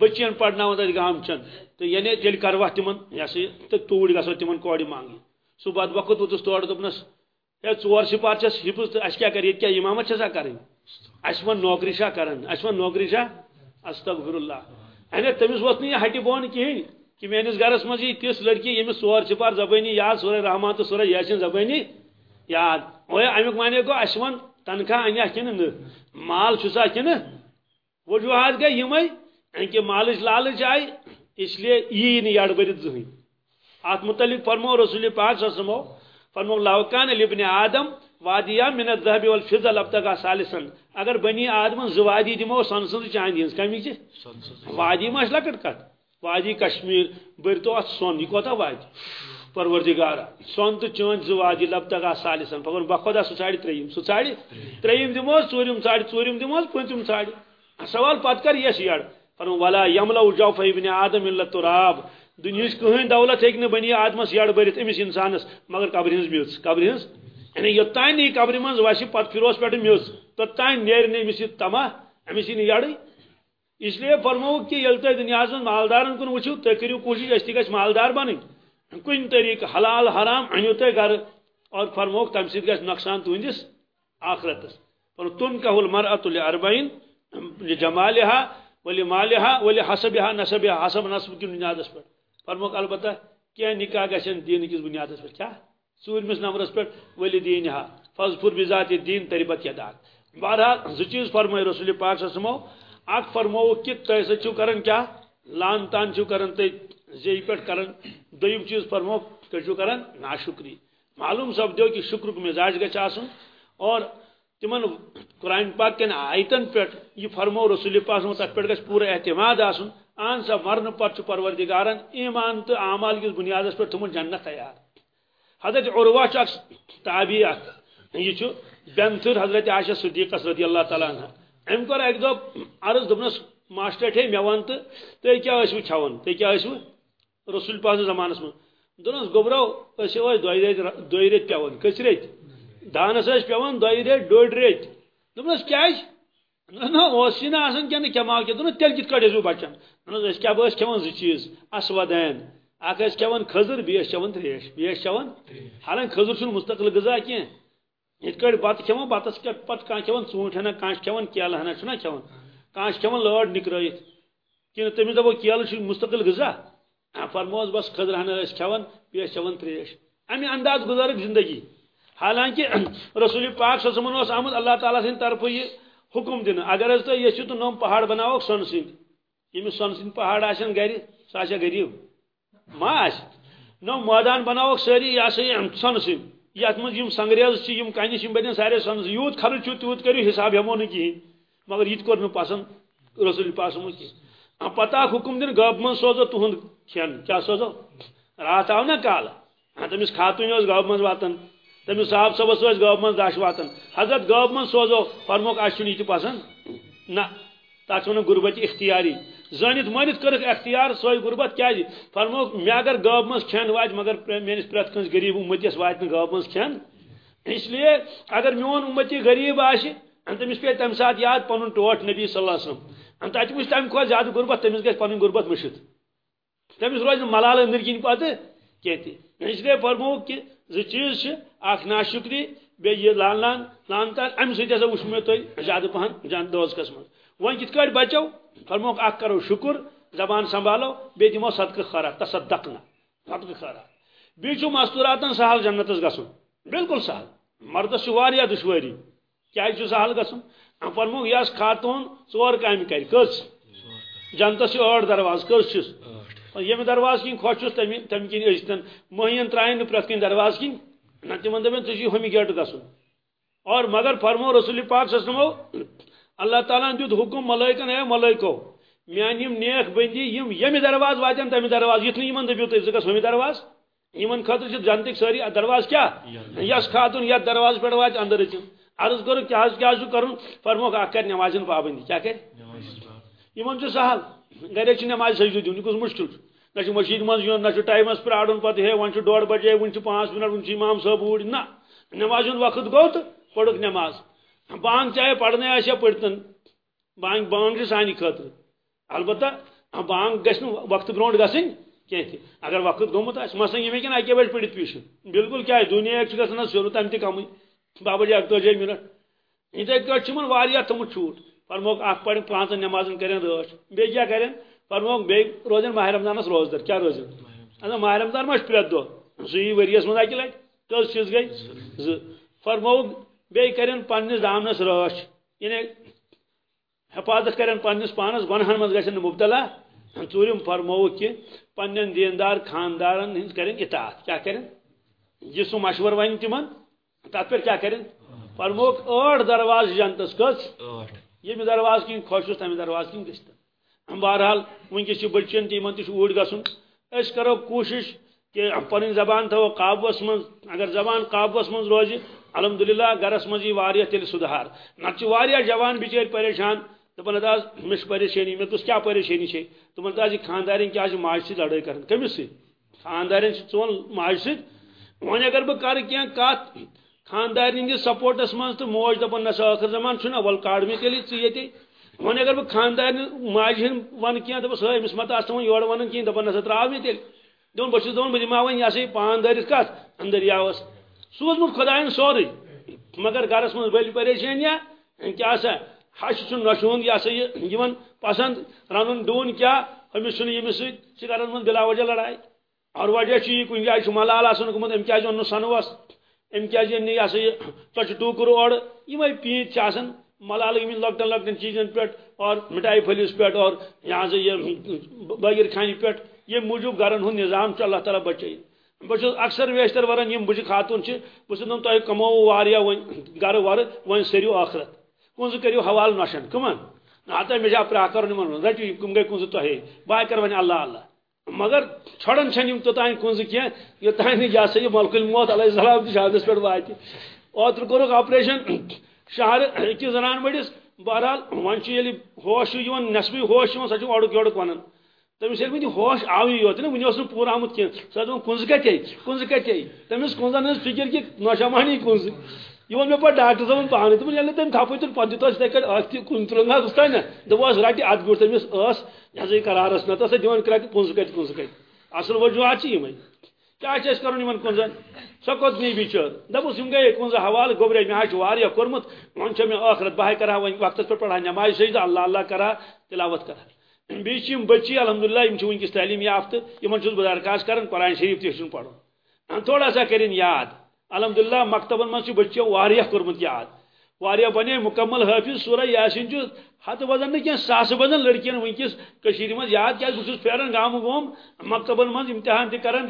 بچین پڑھنا تک گام چن تو یعنی تیل کروا تم یہ سا تو توڑ گھو تم کور مانگی۔ سہ بد وقت ووتس تور دپنس ہے ژور سپار چھس حفظ تو اس کیا کر یہ کیا امامت چھسا کریں اس ون نوکری شا کرن۔ اس ون نوکری شا استغفر اللہ یعنی تمس ووت نہ یہ بون کہین کہ میانس گرس مز یہ تس لڑکی یمس ژور سپار زبانی، یاد سورہ رحمان تو سورہ یاسین زبانی، یاد. امیک مانے گو اس تنخواہ انیا کن مال چھسا کن وجوہات گئی یمے کہ مالچ لالچ آئی، اس لیے یہ نی یڑ برت زہین ات متعلق فرمو رسول پاک صلی اللہ علیہ وسلم فرمو لوکان لبن آدم وادیا من الذهب والفضل ابتغى سالسا اگر بنی آدم زوادی دمو سنسن چاندی ہنس کمی چھ وادی مش لکٹ کت. وادی کشمیر برتو ات سون یہ کوتا وادی. پروردگار سون تو چون زوادی لبتغى سالسا پگر بخدا سو ساڑی تریم سو ساڑی تریم دمو ژورم ساڑی ژورم دمو پنتم ساڑی. سوال پت کر یہ یڑ فرمو ولا یملا جوف ابن آدم الا تراب. دنیا کہین دولت ہیک نہ بنی آدمس یڑ برت امس انسانس. مگر قبر ہز میوت قبر یعنی یوتان یہ قبر من وس پتہ پھروس پہ میوت توتان نیر امس یہ تما امس یہ یڑ اس لیے فرمو کہ یل تہ دنیا من مالدارن کن وچھو تہ کریو کوشش اس تہ مالدار بنن کن طریقہ حلال، حرام انیو تہ گھر. اور فرمو تم سید گژھِ نقصان تہندس آخرتس پر تن کہ المرأة لأربعين لجمالها ولمالها ولحسبها نسبها حسب نسب کی بنیادس پر. فرموک البتہ، کیا نکاح گھن دین کس بنیاد پہ کیا؟ ژورمس نمبرس پہ ولی دین ہا فض پور بذات دین تربت یداک بہرحال، زٕ چیز فرمائے رسول پاک سمو اک فرمو کہ تہ سو کران کیا لان تان چھو کران تہ زی پہ کران۔ دویم چیز فرمو تہ کران ناشکری۔ معلوم سپدو کہ شکر مزاج گھس آسن۔ اور تمن قرآن پاک کن آیتن پہ یہ فرمو رسول پاک تک پہ گھس پورا اعتماد آسن۔ آن سا مرن پتہ پروردگارن ایمان تو اعمال کس بنیادس پہ تمن جنت تیار۔ حضرت عروہ اخ تابی اخ یہ بینتر حضرت عائشہ صدیقہ رضی اللہ تعالیٰ عنہ۔ ام کور ایک دو عرض دپنس ماسٹر ٹھے مے ون تو تھی کیا ٲسوٕ کھٮ۪وان تُہۍ کیٛاہ ٲسوٕ رسول پاک زمانس منٛز دوٚپنس گوٚبرو أسۍ ٲسۍ دۄیہِ رٮ۪تۍ دۄیہِ رٮ۪تۍ پٮ۪وان کٔژِ رٮ۪تۍ دانس ٲسۍ پٮ۪وان دۄیہِ رٮ۪تۍ ڈۄڈ رٮ۪تۍ دوٚپنس کیٛازِ نہ نا آسان کیا کیا ماو کیا دونوں تیل کت کڑے زو بچن۔ اس کیا بس کھوان ز چیز۔ اسودین۔ اکھ اس کھوان خضر بیس چوان تریش بیس چوان حالانکہ خضر چھن مستقل غذا کی یت کڑ بات کھوان باتس کٹ پت کان کھوان ژونٹ ہنا کان کھوان کیل ہنا چھنا کھوان کان کھوان لڑ نکرایت کین تمی دبو کیل چھ مستقل غذا؟ فرموز بس خضر ہنا اس کھوان بیس چوان تریش امی انداز گزارک زندگی۔ حالانکہ رسول پاک صلی اللہ علیہ وسلم آمد اللہ تعالیٰ سن طرف یہ حکم دن اگر حض تھی یچو تو نم پہاڑ بناوک سن سند یمس سن سند پہاڑ آشن گر سہ آ غریب ما آس نم مٲدان بناوک سٲری یہ سا یہ سن سند یتھ منٛز یِم سنگریز یِم کنہِ چھِ سارے سن یوٗت خرچ چھُ تیوٗت کٔرِو حساب ہٮ۪مو نہٕ کِہیٖنۍ مگر یہِ تہِ کوٚر نہٕ پسنٛد رسول پاسمو کینٛہہ پتہ حکم دِن گٲبہٕ منٛز سوزو تُہُنٛد کھٮ۪ن کیٛاہ سوزو؟ راتھ آو نا کالہٕ ہاں تٔمِس خاتوٗنۍ ٲس گٲبہٕ منٛز واتان تمس صاحب صبس اس گو من داش واتن. حضرت گو من سوزو، فرموک اس یہ پسند نہ تک ون غربت اختیاری. زانت مانت کرک اختیار سوئی غربت کیا فرموک مے اگر گو من کھین وات مگر میس پریت کنس غریب امتس وات گو من کھین اس لیے اگر میون امتی غریب آہ تمس پہ تمہ سات یاد پن ٹوٹ نبی صلی اللہ علیہ وسلم۔ تتہ وچ تمہ کھۄتہٕ زیادہ غربت، تمس گژھِ پن غربت مشت تمس روز ملال أنٛدرۍ کِنۍ پتہٕ کینٛہہ تہِ۔ اس لیے فرموک کہ زٕ چیز اخ ناشکری، بیٚیہِ یہِ لان لان لان تان، امہِ سۭتۍ ہسا وٕچھ مےٚ تۄہہِ زیادٕ پہن جان دوزکس منٛز وۄنۍ کِتھ کٲٹھۍ بچو؟ فرموکھ اکھ کرو شکر، زبان سنبھالو بیٚیہِ دِمو صدقہٕ خٲرا تصدق نہ صدقہٕ خٲرا بیٚیہِ مستوراتن سہل جنتس گژھُن بالکل سہل۔ مردس چھُ واریاہ دُشوٲری کیازِ چھُ سہل گژھُن فرموکھ یس خاتون ژور کامہِ کرِ کٔژ جنتس چھِ ٲٹھ درواز کٔژ چھُس یم درواز کن خوش چھس تم تم کن ازتن مہین ترائن پریت کن درواز کن نہ تمن دپن ژے ہمی گیٹ گھن اور مگر فرمو رسول پاک سسمو اللہ اللہ تعالیٰ دیت حکم ملائکن، اے ملائکو، میان نیک بندی، یم یم درواز واتن تم درواز یتھ یمن دپیو تھی زگس ہمی درواز یمن خاطر چھ جنتک ساری درواز کیا؟ یس خاتون یا دروازہ پہ وات اندر اچن عرض کرو کیا کیا کرن فرمو اک کر نمازن پابندی، کیا کہ؟ یمن چھ سہل گھر نماز سجدہ دن یہ مشکل۔ نہ مشید من یون، نہ ٹائمس پرارن پتہ ہے ون ڈوڑ بجے ون پانچ منٹ ون امام صاحب اوڑ نہ۔ نماز ہند وقت گو تو پڑھ نماز۔ بانگ چاہے پڑھنے آیا پڑتن بانگ بانگ سانی خاطر البتہ بانگ گھس وقت برو گھن کی اگر وقت گومت مثلاً یہ ہوں اکی بجے پڑھت پیش بالکل کیا دنیا گھن سور تم تہ کم بابا جی اکتجی منٹ اتھے پہ تھوت چھوٹ۔ فرموک اخ پڑھ پانچن نمازن کریں رچ بی کیا کریں؟ فرموک بی روزن ماہ رمضانس روزدر کیا روزن اچھا ماہ رمضان ما پریت دہ سہ ورس من اکہ لٹ کس چیز گئی۔ ز فرموک بی کریں پنس دامنس رچ یعنی حفاظت کریں پنس پانس گنہن من گھن مبتلا۔ ژوٗرِم فرمووُکھ کہ پنن دیندار خاندارن ہند کریں اطاعت۔ کیا کریں یہ مشور ون تمن تر پہ کیا کریں فرموک ٲٹھ درواز جنتس کس یہ درواز کن خوش تمہ درواز کن گست بہرحال ونکس بچن تمن تہ اوڑ گھن اس کرو کوشش کہ پن زبان تھو قابوس من اگر زبان قابوس من روز الحمدللہ، گرس مزی واریہ تیل سدھار۔ نتہ واریہ جوان بچر پریشان دپان داز مش پریشانی، میں تس کیا پریشانی چھ دپان داز یہ خاندارین کیا ماج سی لڑائی کرن۔ کمس سی خاندارین چون ماج سی ون اگر بہ کر کیا، کات خاندارین ہندس سپورٹس من تو موج دپان نسا آخر زمان چھنا، ول کاڑ می تیلی ژ یتی ون اگر بہ خاندارین ماج ہن ون کیا دپس ہے ہاں، امس مت آس یور ون کی دپان نسا تراو می تیل دون بہ چھس دون بہ دما ون یہ پان دارس کت اندر یاوس سوزمت خدائن سورے مگر گرس من بل پریشانی کیا سا ہش چھ نشون یہ سا یہ پسند رنن ڈون کیا امس یمس سی من بلا وجہ لڑائی. اور وجہ چھ کن جائے ملال آسان گومت ام کیا اون سنوس ام کیا ان یہ سا یہ ٹچ ٹوکر اور یہ پیت ملال گمت لکٹن لکٹن چیزن پہ اور مٹائی پھلس پہ اور یہاں سے یہ بغیر خانہ پہ یہ موجود گرن ہند نظام اللہ تعالیٰ بچے بہت اکثر ویشتر وران یم بجہ خاتون بہت تہ کمو واریا گر ور ون سریو آخرت. کنز کرو حوال نوشن کمن ناتا مجھا پرا کر رٹو کم گئی کنز تہ بہ کر ون اللہ اللہ. مگر چھڑن چھن توتان کنز کی یوتان یہ سا یہ ملک الموت علیہ السلام تہ شہادس پہ وات اوتر کورک آپریشن، شہر اکس زنان بڑس بہرحال ون یل ہوش نصبی ہوش سو اڑک یوڑک ونان تمس یل ون ہوش آو یوت نا ون اس پور آمت کی سو کنز کتے کنز کتے تمس کنزن ہز فکر کہ نوشامانی کنز یہ ون پہ ڈاکٹر صاحب پانے تم یل تم تھپے تر پتہ تس تک اخ کن ترنگا گس نا دپس رٹ ات گوٹ تمس اس یہ قرارس نت دِوان کرٛٮ۪کہٕ کنز کتہِ کنز کتہِ اصل وجوہات چھِ یِمے کیٛاہ کنزن سۄ کھوٚت نی بِچٲر دپُس یِم گٔیے کنزٕ حوالہٕ گوٚبرے مےٚ حظ چھُ واریاہ کوٚرمُت وۄنۍ چھےٚ مےٚ ٲخرت بہٕ ہاے کرہا وۄنۍ وقتس پڑھا نٮ۪مازِ سجدٕ اللہ اللہ کرہا تلاوت کرہا بیچ چھِ بچی الحمدللہ یم چھِ ونکس تعلیم یافتہ، یمن چھس بہٕ درخاست کران قرآن شریف تہ چھن پڑھن تھوڑا سا کٔرِنۍ یاد۔ الحمدللہ مکتبن من چھ بچو واریاہ کورمت یاد۔ واریاہ بنے مکمل حافظ سورہ یاسین چھ ہت وزن نہ کیا ساس وزن لڑکین ونکس کشیر من یاد کیا بس پھیران گام گوم مکتبن من امتحان تہ کران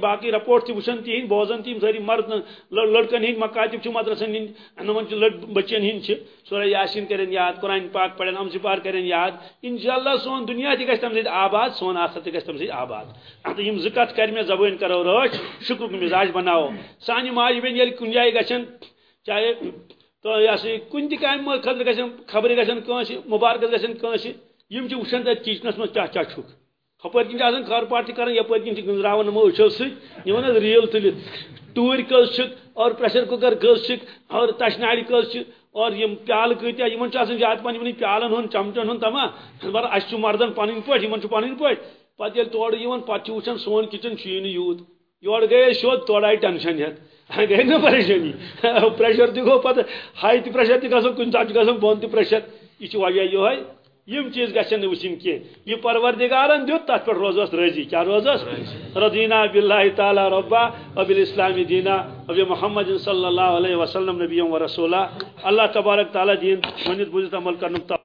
باقی رپورٹ تہ وچھان بوزان تم ساری مرد لڑکن ہند مکاتب چھ مدرسن ہند نمن چھ بچن ہند چھ۔ سورہ یاسین کرن یاد، قرآن پاک پڑھن ام سپار کرن یاد۔ انشاءاللہ سون دنیا تہ گژھِ تم سۭتۍ آباد، سون آخرت تہ گژھِ تم سۭتۍ آباد۔ اتھ یم زٕ کر مےٚ زبٲنۍ کرو رٲچھ شکرُک مزاج بناو۔ سانہِ ماجہِ بیٚنہِ ییٚلہِ کُنہِ جایہِ گژھن چاہے تو یہ سا کن تہ کامہ خطر گھن خبر گھن کنس مبارکت گھن کنس یم وچان تر کچنس من کیا کیا چھک ہپر کن آسان پار تہ کران یپر کن گنزراون نمو اچھو سن ریل تلت ٹور کز چھ اور پریشر کُکر کز چھ اور تشناڑ کز چھ اور پیال کتیا آسان زیادہ پہن پیالن ہن، چمچن ہن تما۔ بر اس مردن پنن پٹ یمن پنن پٹ تور یمن پتہ سون کچن چھ یوت۔ یور گئے شوت تور آئی ٹینشن ہت گئی نا پریشانی پریشر تہ گو پتہ ہائی تہ پریشر تہ گھو کن سات گھن بون تہ پریشر یہ وجہ یہ یم چیز گھن وچن کی یہ پروردگارن دیت تر پہ روزس رضی کیا روزس رضینا باللہ تعالی ربا اب الاسلام دینا اب محمد صلی اللہ علیہ وسلم نبی و رسولہ اللہ تبارک تعالی دین ونت بوزت عمل کرن